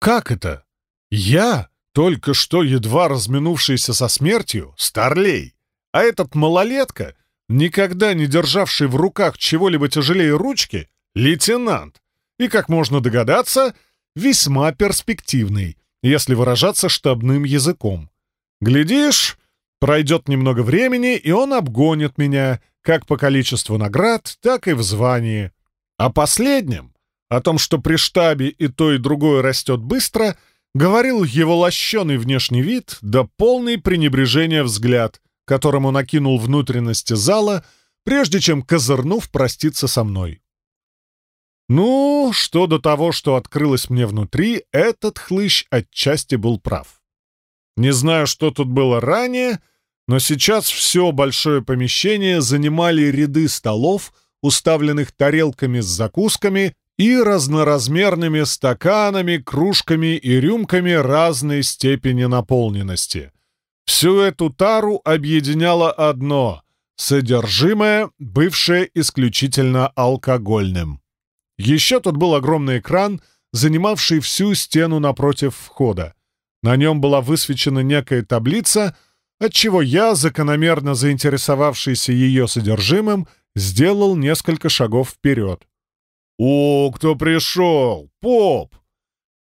Как это? Я, только что едва разминувшийся со смертью, старлей, а этот малолетка, никогда не державший в руках чего-либо тяжелее ручки, лейтенант, и, как можно догадаться, весьма перспективный, если выражаться штабным языком. Глядишь, пройдет немного времени, и он обгонит меня — как по количеству наград, так и в звании. О последнем, о том, что при штабе и то, и другое растет быстро, говорил его лощеный внешний вид да полный пренебрежения взгляд, которому накинул внутренности зала, прежде чем, козырнув, проститься со мной. Ну, что до того, что открылось мне внутри, этот хлыщ отчасти был прав. Не знаю, что тут было ранее, но сейчас все большое помещение занимали ряды столов, уставленных тарелками с закусками и разноразмерными стаканами, кружками и рюмками разной степени наполненности. Всю эту тару объединяло одно — содержимое, бывшее исключительно алкогольным. Еще тут был огромный экран, занимавший всю стену напротив входа. На нем была высвечена некая таблица, отчего я, закономерно заинтересовавшийся ее содержимым, сделал несколько шагов вперед. «О, кто пришел! Поп!»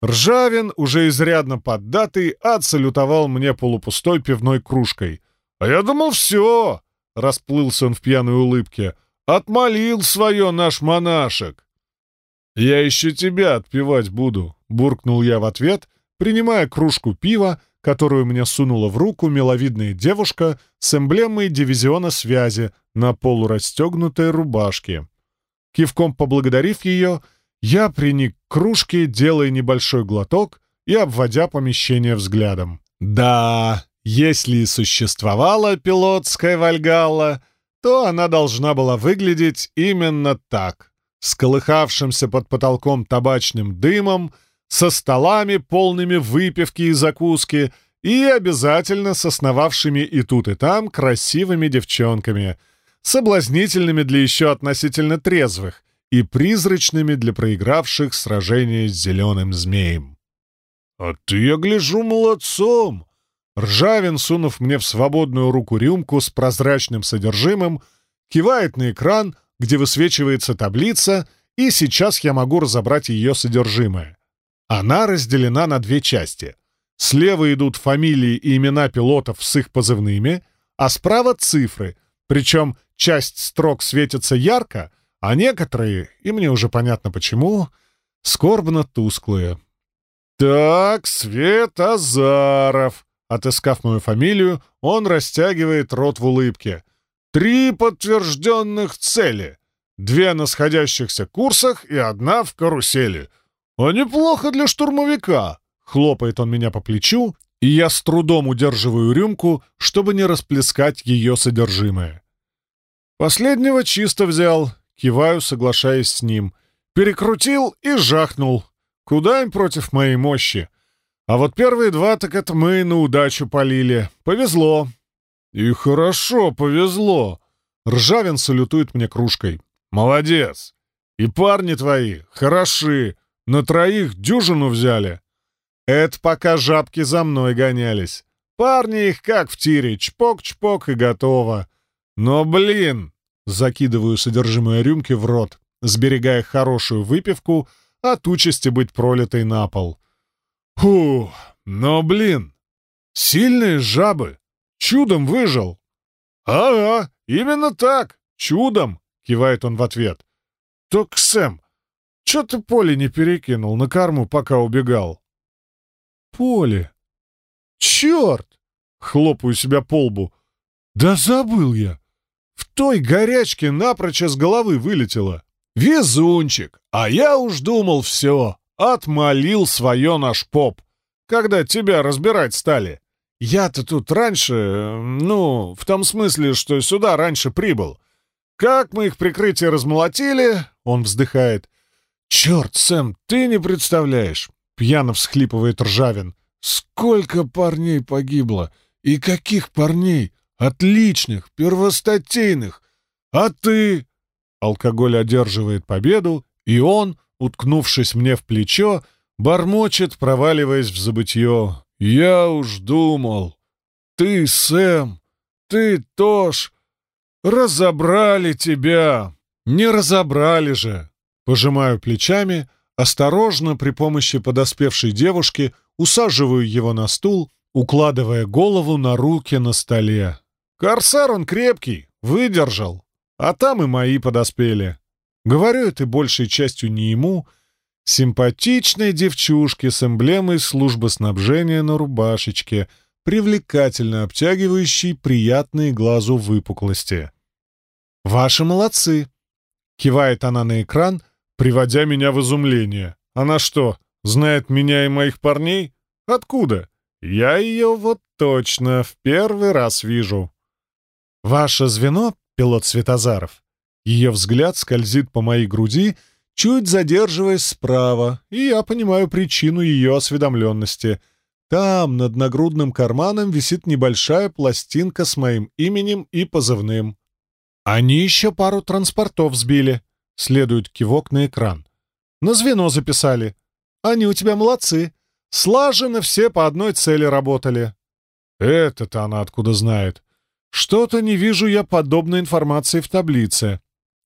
Ржавин, уже изрядно поддатый, отсалютовал мне полупустой пивной кружкой. «А я думал, все!» — расплылся он в пьяной улыбке. «Отмолил свое наш монашек!» «Я еще тебя отпевать буду», — буркнул я в ответ, принимая кружку пива, которую мне сунула в руку миловидная девушка с эмблемой дивизиона связи на полурастегнутой рубашке. Кивком поблагодарив ее, я приник к кружке, делая небольшой глоток и обводя помещение взглядом. Да, если и существовала пилотская Вальгалла, то она должна была выглядеть именно так, с колыхавшимся под потолком табачным дымом, со столами, полными выпивки и закуски, и обязательно с основавшими и тут, и там красивыми девчонками, соблазнительными для еще относительно трезвых и призрачными для проигравших сражение с зеленым змеем. «А ты, я гляжу, молодцом!» Ржавин, сунув мне в свободную руку рюмку с прозрачным содержимым, кивает на экран, где высвечивается таблица, и сейчас я могу разобрать ее содержимое. Она разделена на две части. Слева идут фамилии и имена пилотов с их позывными, а справа цифры, причем часть строк светится ярко, а некоторые, и мне уже понятно почему, скорбно тусклые. «Так, Светозаров!» Отыскав мою фамилию, он растягивает рот в улыбке. «Три подтвержденных цели. Две на сходящихся курсах и одна в карусели. «А неплохо для штурмовика!» — хлопает он меня по плечу, и я с трудом удерживаю рюмку, чтобы не расплескать ее содержимое. Последнего чисто взял, киваю, соглашаясь с ним. Перекрутил и жахнул. Куда им против моей мощи? А вот первые два так это мы на удачу полили. Повезло. И хорошо повезло. Ржавин салютует мне кружкой. Молодец. И парни твои хороши. На троих дюжину взяли. Это пока жабки за мной гонялись. Парни их как в тире, чпок-чпок и готово. Но, блин, закидываю содержимое рюмки в рот, сберегая хорошую выпивку от участи быть пролитой на пол. Фу, но, блин, сильные жабы. Чудом выжил. «Ага, именно так, чудом!» — кивает он в ответ. «Только, Сэм, Чё ты поле не перекинул на корму, пока убегал?» «Поле! Чёрт!» — хлопаю себя по лбу. «Да забыл я! В той горячке напрочь с головы вылетело. Везунчик! А я уж думал все, отмолил свое наш поп, когда тебя разбирать стали. Я-то тут раньше, ну, в том смысле, что сюда раньше прибыл. Как мы их прикрытие размолотили, он вздыхает, «Черт, Сэм, ты не представляешь!» — пьяно всхлипывает Ржавин. «Сколько парней погибло! И каких парней! Отличных, первостатейных! А ты...» Алкоголь одерживает победу, и он, уткнувшись мне в плечо, бормочет, проваливаясь в забытье. «Я уж думал! Ты, Сэм, ты, Тош, разобрали тебя! Не разобрали же! Пожимаю плечами, осторожно при помощи подоспевшей девушки усаживаю его на стул, укладывая голову на руки на столе. «Корсар он крепкий, выдержал, а там и мои подоспели». Говорю это большей частью не ему, симпатичной девчушке с эмблемой службы снабжения на рубашечке, привлекательно обтягивающей приятные глазу выпуклости. «Ваши молодцы!» — кивает она на экран, приводя меня в изумление. Она что, знает меня и моих парней? Откуда? Я ее вот точно в первый раз вижу. Ваше звено, пилот Светозаров. Ее взгляд скользит по моей груди, чуть задерживаясь справа, и я понимаю причину ее осведомленности. Там, над нагрудным карманом, висит небольшая пластинка с моим именем и позывным. Они еще пару транспортов сбили. Следует кивок на экран. На звено записали. Они у тебя молодцы. Слаженно все по одной цели работали». «Это-то она откуда знает?» «Что-то не вижу я подобной информации в таблице».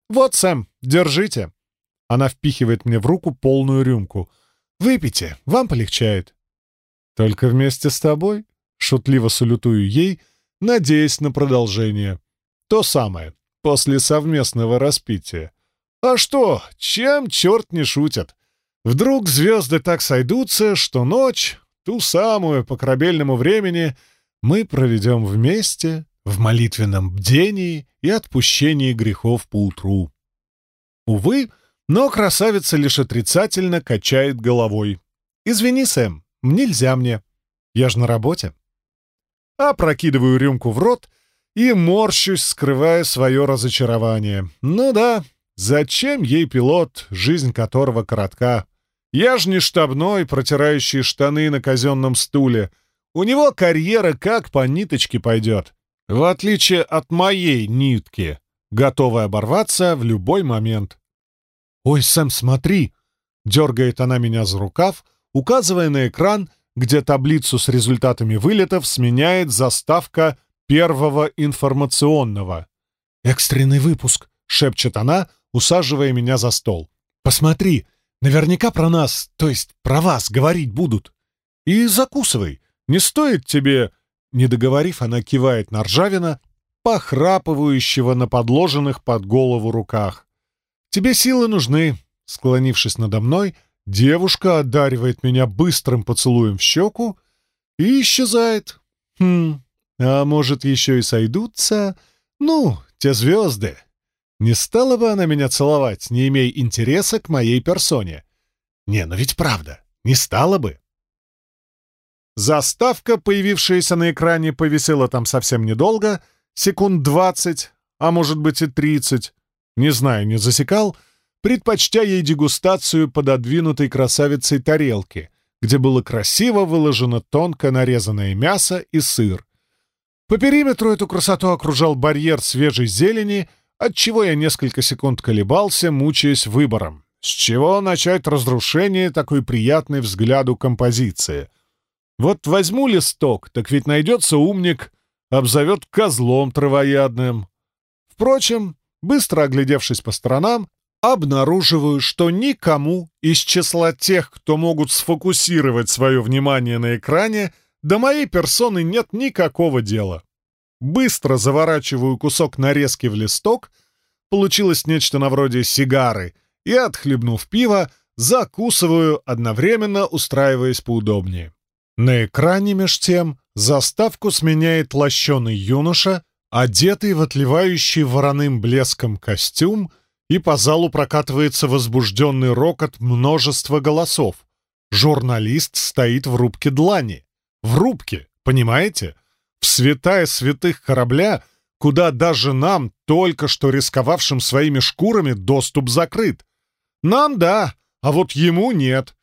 «Вот, Сэм, держите». Она впихивает мне в руку полную рюмку. «Выпейте, вам полегчает». «Только вместе с тобой?» — шутливо салютую ей, надеясь на продолжение. «То самое, после совместного распития. А что, чем черт не шутит? Вдруг звезды так сойдутся, что ночь, ту самую по корабельному времени, мы проведем вместе в молитвенном бдении и отпущении грехов поутру. Увы, но красавица лишь отрицательно качает головой. «Извини, Сэм, нельзя мне. Я же на работе». Опрокидываю рюмку в рот и морщусь, скрывая свое разочарование. «Ну да, зачем ей пилот, жизнь которого коротка?» Я ж не штабной, протирающий штаны на казенном стуле. У него карьера как по ниточке пойдет. В отличие от моей нитки, готовая оборваться в любой момент. «Ой, Сэм, смотри!» — дергает она меня за рукав, указывая на экран, где таблицу с результатами вылетов сменяет заставка первого информационного. «Экстренный выпуск!» — шепчет она, усаживая меня за стол. «Посмотри, Наверняка про нас, то есть про вас, говорить будут. И закусывай. Не стоит тебе...» Не договорив, она кивает на Ржавина, похрапывающего на подложенных под голову руках. «Тебе силы нужны». Склонившись надо мной, девушка одаривает меня быстрым поцелуем в щеку и исчезает. Хм, а может, еще и сойдутся? Ну, те звезды. Не стала бы она меня целовать, не имея интереса к моей персоне. Не, ну ведь правда, не стала бы. Заставка, появившаяся на экране, повисела там совсем недолго, секунд двадцать, а может быть и тридцать. Не знаю, не засекал, предпочтя ей дегустацию пододвинутой красавицей тарелки, где было красиво выложено тонко нарезанное мясо и сыр. По периметру эту красоту окружал барьер свежей зелени — отчего я несколько секунд колебался, мучаясь выбором. С чего начать разрушение такой приятной взгляду композиции? Вот возьму листок, так ведь найдется умник, обзовет козлом травоядным. Впрочем, быстро оглядевшись по сторонам, обнаруживаю, что никому из числа тех, кто могут сфокусировать свое внимание на экране, до моей персоны нет никакого дела. Быстро заворачиваю кусок нарезки в листок, получилось нечто на вроде сигары, и, отхлебнув пиво, закусываю, одновременно устраиваясь поудобнее. На экране, меж тем, заставку сменяет лощеный юноша, одетый в отливающий вороным блеском костюм, и по залу прокатывается возбужденный рокот множества голосов. Журналист стоит в рубке длани. В рубке, понимаете? в святая святых корабля, куда даже нам, только что рисковавшим своими шкурами, доступ закрыт. Нам да, а вот ему нет.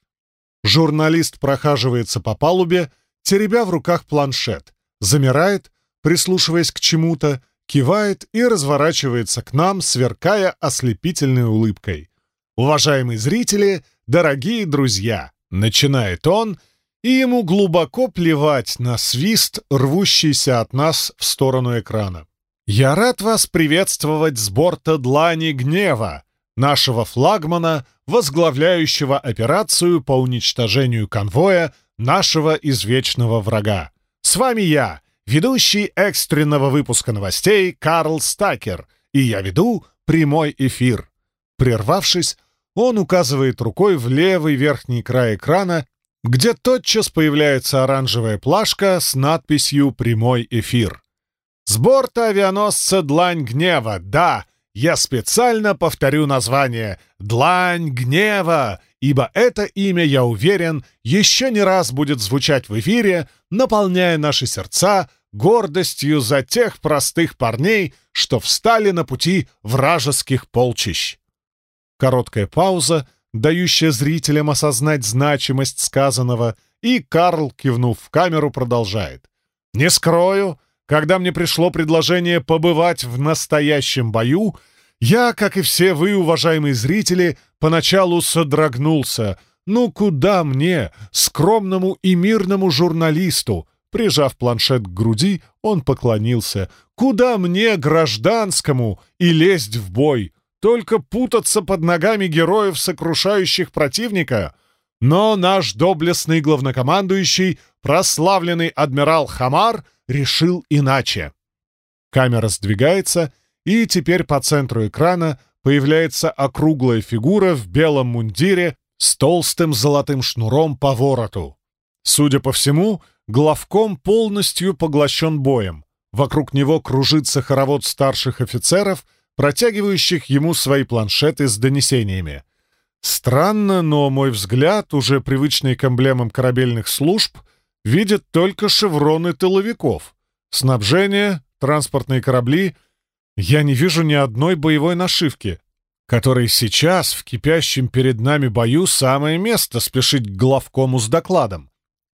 Журналист прохаживается по палубе, теребя в руках планшет, замирает, прислушиваясь к чему-то, кивает и разворачивается к нам, сверкая ослепительной улыбкой. «Уважаемые зрители, дорогие друзья!» — начинает он — и ему глубоко плевать на свист, рвущийся от нас в сторону экрана. «Я рад вас приветствовать с борта Длани Гнева, нашего флагмана, возглавляющего операцию по уничтожению конвоя нашего извечного врага. С вами я, ведущий экстренного выпуска новостей Карл Стакер, и я веду прямой эфир». Прервавшись, он указывает рукой в левый верхний край экрана где тотчас появляется оранжевая плашка с надписью «Прямой эфир». С борта авианосца «Длань гнева», да, я специально повторю название «Длань гнева», ибо это имя, я уверен, еще не раз будет звучать в эфире, наполняя наши сердца гордостью за тех простых парней, что встали на пути вражеских полчищ. Короткая пауза — дающая зрителям осознать значимость сказанного, и Карл, кивнув в камеру, продолжает. «Не скрою, когда мне пришло предложение побывать в настоящем бою, я, как и все вы, уважаемые зрители, поначалу содрогнулся, Ну куда мне, скромному и мирному журналисту? Прижав планшет к груди, он поклонился. Куда мне, гражданскому, и лезть в бой? Только путаться под ногами героев, сокрушающих противника? Но наш доблестный главнокомандующий, прославленный адмирал Хамар, решил иначе. Камера сдвигается, и теперь по центру экрана появляется округлая фигура в белом мундире с толстым золотым шнуром по вороту. Судя по всему, главком полностью поглощен боем. Вокруг него кружится хоровод старших офицеров, протягивающих ему свои планшеты с донесениями. Странно, но мой взгляд, уже привычный к эмблемам корабельных служб, видит только шевроны тыловиков. Снабжение, транспортные корабли. Я не вижу ни одной боевой нашивки, которой сейчас, в кипящем перед нами бою, самое место спешить к главкому с докладом.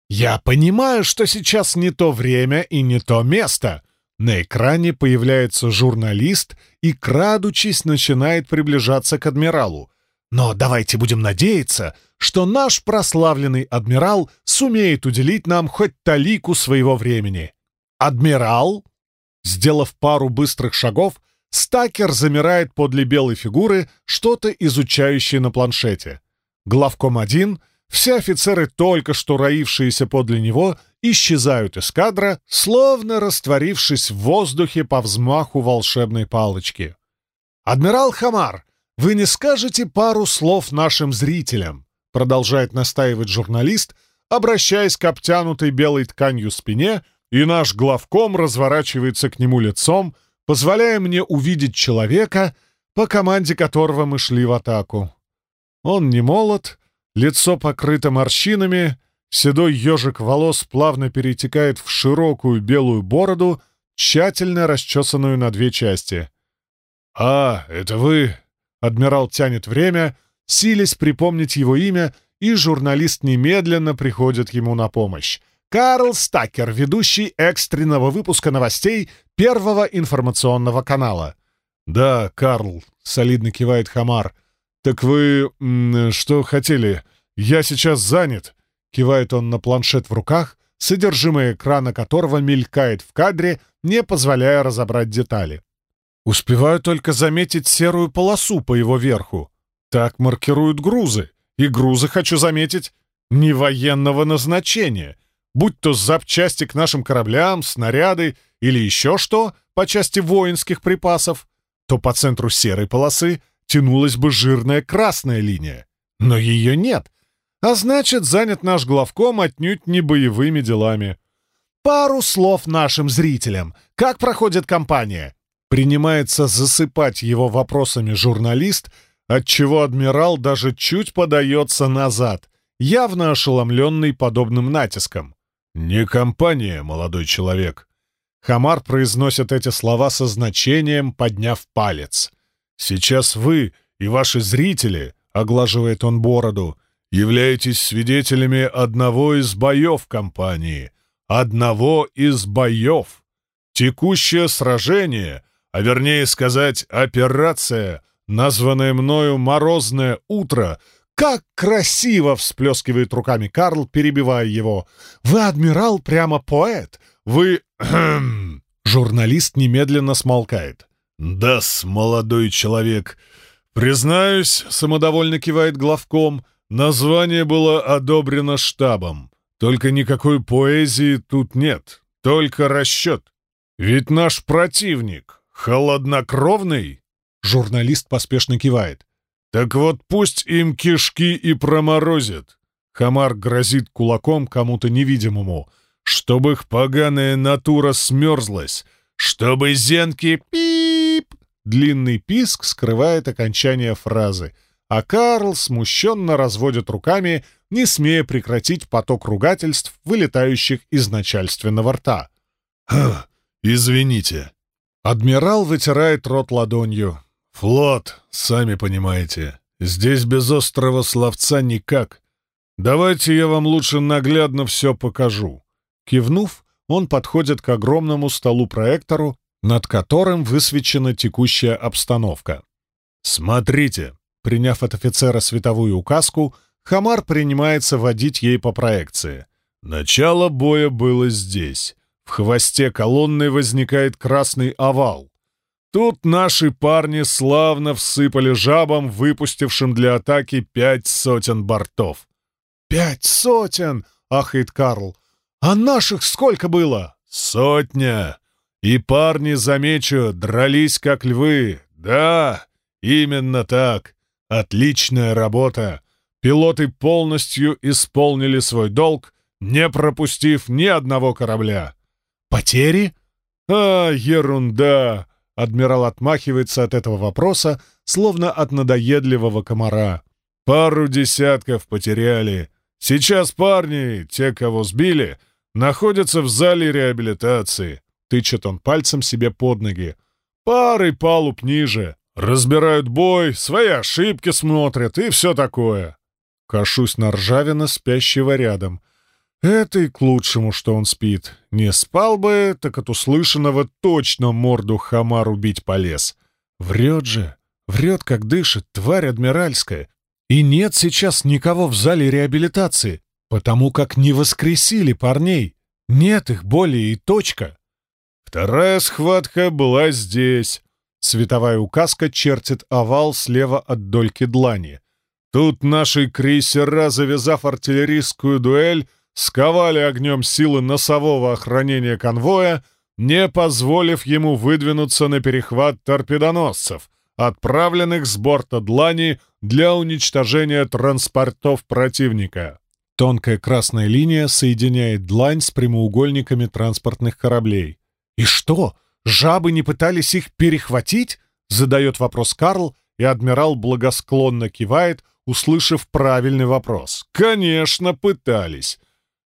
Я понимаю, что сейчас не то время и не то место. На экране появляется журналист и, крадучись, начинает приближаться к адмиралу. Но давайте будем надеяться, что наш прославленный адмирал сумеет уделить нам хоть талику своего времени. Адмирал? Сделав пару быстрых шагов, Стакер замирает подле белой фигуры, что-то изучающее на планшете. Главком один, все офицеры, только что роившиеся подле него, исчезают из кадра, словно растворившись в воздухе по взмаху волшебной палочки. «Адмирал Хамар, вы не скажете пару слов нашим зрителям?» продолжает настаивать журналист, обращаясь к обтянутой белой тканью спине, и наш главком разворачивается к нему лицом, позволяя мне увидеть человека, по команде которого мы шли в атаку. Он не молод, лицо покрыто морщинами, седой ежик волос плавно перетекает в широкую белую бороду, тщательно расчесанную на две части. «А, это вы?» Адмирал тянет время, силясь припомнить его имя, и журналист немедленно приходит ему на помощь. Карл Стакер, ведущий экстренного выпуска новостей Первого информационного канала. «Да, Карл», — солидно кивает Хамар. «Так вы... что хотели? Я сейчас занят», — кивает он на планшет в руках, содержимое экрана которого мелькает в кадре, не позволяя разобрать детали. Успеваю только заметить серую полосу по его верху. Так маркируют грузы. И грузы, хочу заметить, не военного назначения. Будь то запчасти к нашим кораблям, снаряды или еще что по части воинских припасов, то по центру серой полосы тянулась бы жирная красная линия. Но ее нет. А значит, занят наш главком отнюдь не боевыми делами. Пару слов нашим зрителям. Как проходит кампания? принимается засыпать его вопросами журналист, отчего адмирал даже чуть подается назад, явно ошеломленный подобным натиском. «Не компания, молодой человек». Хамар произносит эти слова со значением, подняв палец. «Сейчас вы и ваши зрители», — оглаживает он бороду, — «являетесь свидетелями одного из боев компании. Одного из боев. Текущее сражение — а вернее сказать, операция, названная мною «Морозное утро», «Как красиво!» — всплескивает руками Карл, перебивая его. «Вы, адмирал, прямо поэт! Вы...» [CLEARS THROAT] Журналист немедленно смолкает. «Да-с, молодой человек. Признаюсь, — самодовольно кивает главком, — название было одобрено штабом. Только никакой поэзии тут нет, только расчет. Ведь наш противник, «Холоднокровный?» Журналист поспешно кивает. «Так вот пусть им кишки и проморозят!» Хамар грозит кулаком кому-то невидимому. «Чтобы их поганая натура смерзлась! Чтобы зенки пип!» Длинный писк скрывает окончание фразы, а Карл смущенно разводит руками, не смея прекратить поток ругательств, вылетающих из начальственного рта. «Извините», Адмирал вытирает рот ладонью. «Флот, сами понимаете. Здесь без острого словца никак. Давайте я вам лучше наглядно все покажу». Кивнув, он подходит к огромному столу-проектору, над которым высвечена текущая обстановка. «Смотрите!» Приняв от офицера световую указку, Хамар принимается водить ей по проекции. Начало боя было здесь. В хвосте колонны возникает красный овал. Тут наши парни славно всыпали жабам, выпустившим для атаки пять сотен бортов. «Пять сотен!» — ахает Карл. «А наших сколько было?» «Сотня! И парни, замечу, дрались как львы. Да, именно так. Отличная работа. Пилоты полностью исполнили свой долг, не пропустив ни одного корабля. Потери? А, ерунда! Адмирал отмахивается от этого вопроса, словно от надоедливого комара. Пару десятков потеряли. Сейчас парни, те, кого сбили, находятся в зале реабилитации. Тычет он пальцем себе под ноги. Пары палуб ниже. Разбирают бой, свои ошибки смотрят и все такое. Кашусь на ржавина, спящего рядом. Это и к лучшему, что он спит. Не спал бы, так от услышанного точно морду хамар убить полез. Врет же, врет, как дышит, тварь адмиральская. И нет сейчас никого в зале реабилитации, потому как не воскресили парней. Нет их более и точка. Вторая схватка была здесь. Световая указка чертит овал слева от дольки длани. Тут наши крейсера, завязав артиллерийскую дуэль, сковали огнем силы носового охранения конвоя, не позволив ему выдвинуться на перехват торпедоносцев, отправленных с борта длани для уничтожения транспортов противника. Тонкая красная линия соединяет длань с прямоугольниками транспортных кораблей. «И что, жабы не пытались их перехватить?» — задает вопрос Карл, и адмирал благосклонно кивает, услышав правильный вопрос. «Конечно, пытались!»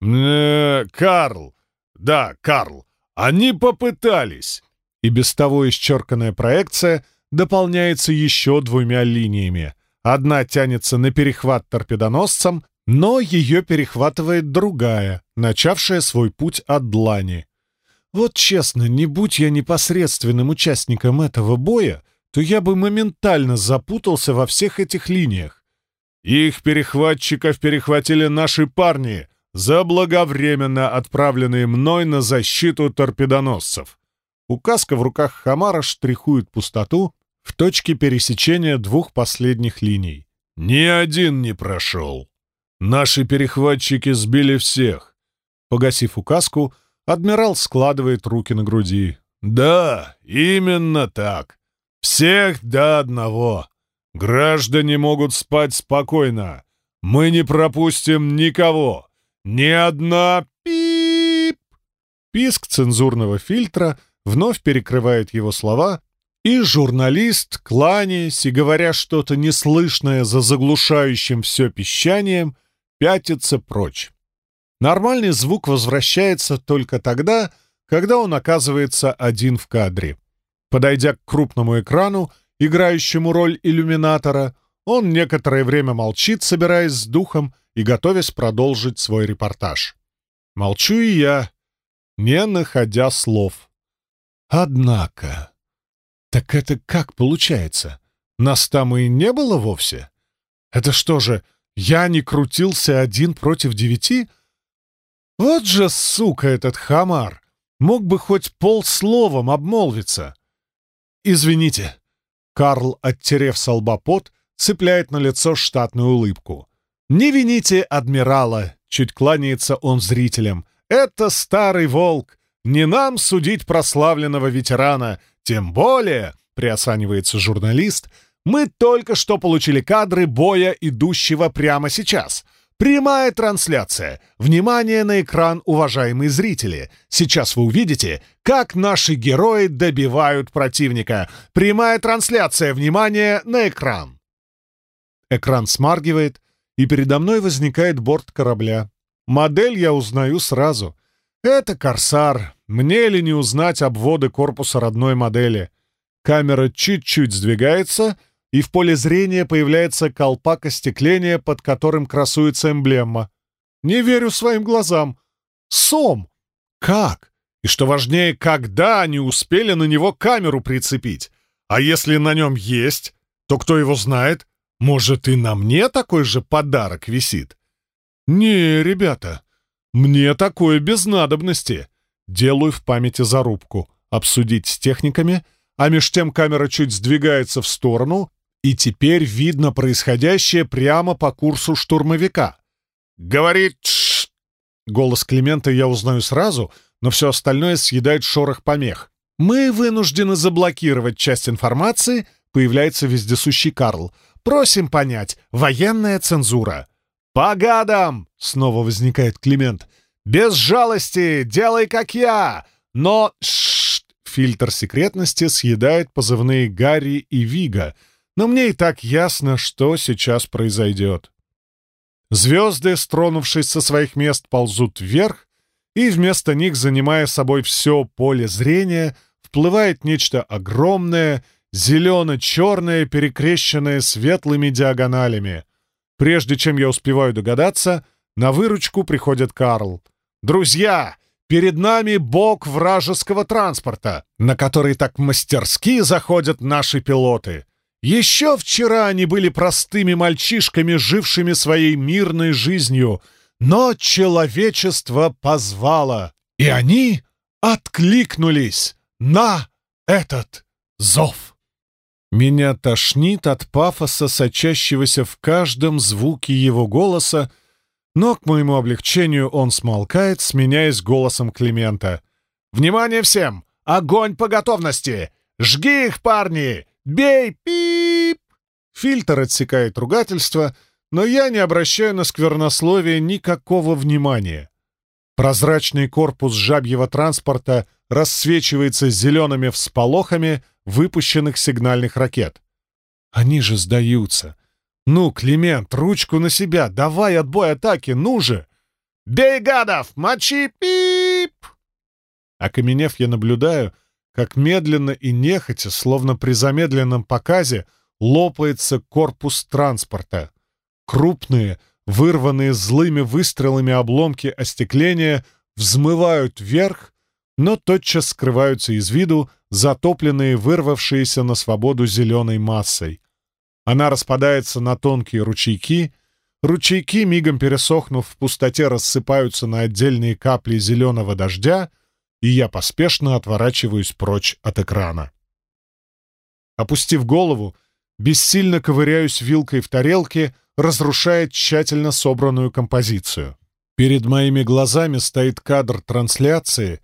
«Э, «Карл! Да, Карл! Они попытались!» И без того исчерканная проекция дополняется еще двумя линиями. Одна тянется на перехват торпедоносцам, но ее перехватывает другая, начавшая свой путь от длани. Вот честно, не будь я непосредственным участником этого боя, то я бы моментально запутался во всех этих линиях. Их перехватчиков перехватили наши парни, заблаговременно отправленные мной на защиту торпедоносцев. Указка в руках Хамара штрихует пустоту в точке пересечения двух последних линий. Ни один не прошел. Наши перехватчики сбили всех. Погасив указку, адмирал складывает руки на груди. «Да, именно так. Всех до одного. Граждане могут спать спокойно. Мы не пропустим никого. Ни одна пип. Писк цензурного фильтра вновь перекрывает его слова, и журналист, кланяясь и говоря что-то неслышное за заглушающим все пищанием, пятится прочь. Нормальный звук возвращается только тогда, когда он оказывается один в кадре. Подойдя к крупному экрану, играющему роль иллюминатора, он некоторое время молчит, собираясь с духом и готовясь продолжить свой репортаж. Молчу и я, не находя слов. Однако... Так это как получается? Нас там и не было вовсе? Это что же, я не крутился один против девяти? Вот же сука этот хамар! Мог бы хоть полсловом обмолвиться. Извините, Карл, оттерев со цепляет на лицо штатную улыбку. «Не вините адмирала!» — чуть кланяется он зрителям. «Это старый волк! Не нам судить прославленного ветерана! Тем более, — приосанивается журналист, — мы только что получили кадры боя, идущего прямо сейчас — Прямая трансляция. Внимание на экран, уважаемые зрители. Сейчас вы увидите, как наши герои добивают противника. Прямая трансляция. Внимание на экран. Экран смаргивает, и передо мной возникает борт корабля. Модель я узнаю сразу. Это «Корсар». Мне ли не узнать обводы корпуса родной модели? Камера чуть-чуть сдвигается — и в поле зрения появляется колпак остекления, под которым красуется эмблема. Не верю своим глазам. Сом! Как? И что важнее, когда они успели на него камеру прицепить? А если на нем есть, то кто его знает? Может, и на мне такой же подарок висит? Не, ребята, мне такое без надобности. Делаю в памяти зарубку. Обсудить с техниками, а меж тем камера чуть сдвигается в сторону, и теперь видно происходящее прямо по курсу штурмовика. «Говорит, Голос Климента я узнаю сразу, но все остальное съедает шорох помех. «Мы вынуждены заблокировать часть информации», — появляется вездесущий Карл. «Просим понять, военная цензура». «По гадам!» — снова возникает Климент. «Без жалости! Делай, как я! Но...» Фильтр секретности съедает позывные Гарри и Вига, но мне и так ясно, что сейчас произойдет. Звезды, стронувшись со своих мест, ползут вверх, и вместо них, занимая собой все поле зрения, вплывает нечто огромное, зелено-черное, перекрещенное светлыми диагоналями. Прежде чем я успеваю догадаться, на выручку приходит Карл. «Друзья, перед нами бок вражеского транспорта, на который так мастерски заходят наши пилоты. Еще вчера они были простыми мальчишками, жившими своей мирной жизнью, но человечество позвало, и они откликнулись на этот зов. Меня тошнит от пафоса, сочащегося в каждом звуке его голоса, но к моему облегчению он смолкает, сменяясь голосом Климента. «Внимание всем! Огонь по готовности! Жги их, парни! Бей! Пип!» Фильтр отсекает ругательство, но я не обращаю на сквернословие никакого внимания. Прозрачный корпус жабьего транспорта рассвечивается зелеными всполохами выпущенных сигнальных ракет. Они же сдаются. «Ну, Климент, ручку на себя! Давай отбой атаки, ну же!» «Бей гадов! Мочи! Пип!» Окаменев, я наблюдаю, как медленно и нехотя, словно при замедленном показе, лопается корпус транспорта. Крупные, вырванные злыми выстрелами обломки остекления взмывают вверх, но тотчас скрываются из виду, затопленные вырвавшиеся на свободу зеленой массой. Она распадается на тонкие ручейки, ручейки, мигом пересохнув в пустоте, рассыпаются на отдельные капли зеленого дождя, и я поспешно отворачиваюсь прочь от экрана. Опустив голову, бессильно ковыряюсь вилкой в тарелке, разрушая тщательно собранную композицию. Перед моими глазами стоит кадр трансляции,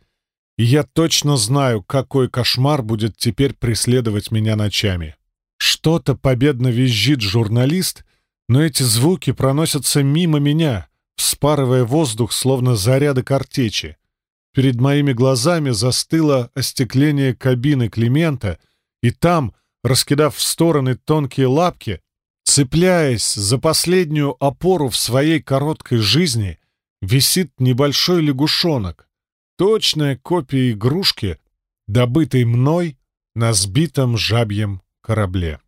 и я точно знаю, какой кошмар будет теперь преследовать меня ночами. Что-то победно визжит журналист, но эти звуки проносятся мимо меня, вспарывая воздух, словно заряды картечи. Перед моими глазами застыло остекление кабины Климента, и там, раскидав в стороны тонкие лапки, цепляясь за последнюю опору в своей короткой жизни, висит небольшой лягушонок, точная копия игрушки, добытой мной на сбитом жабьем корабле.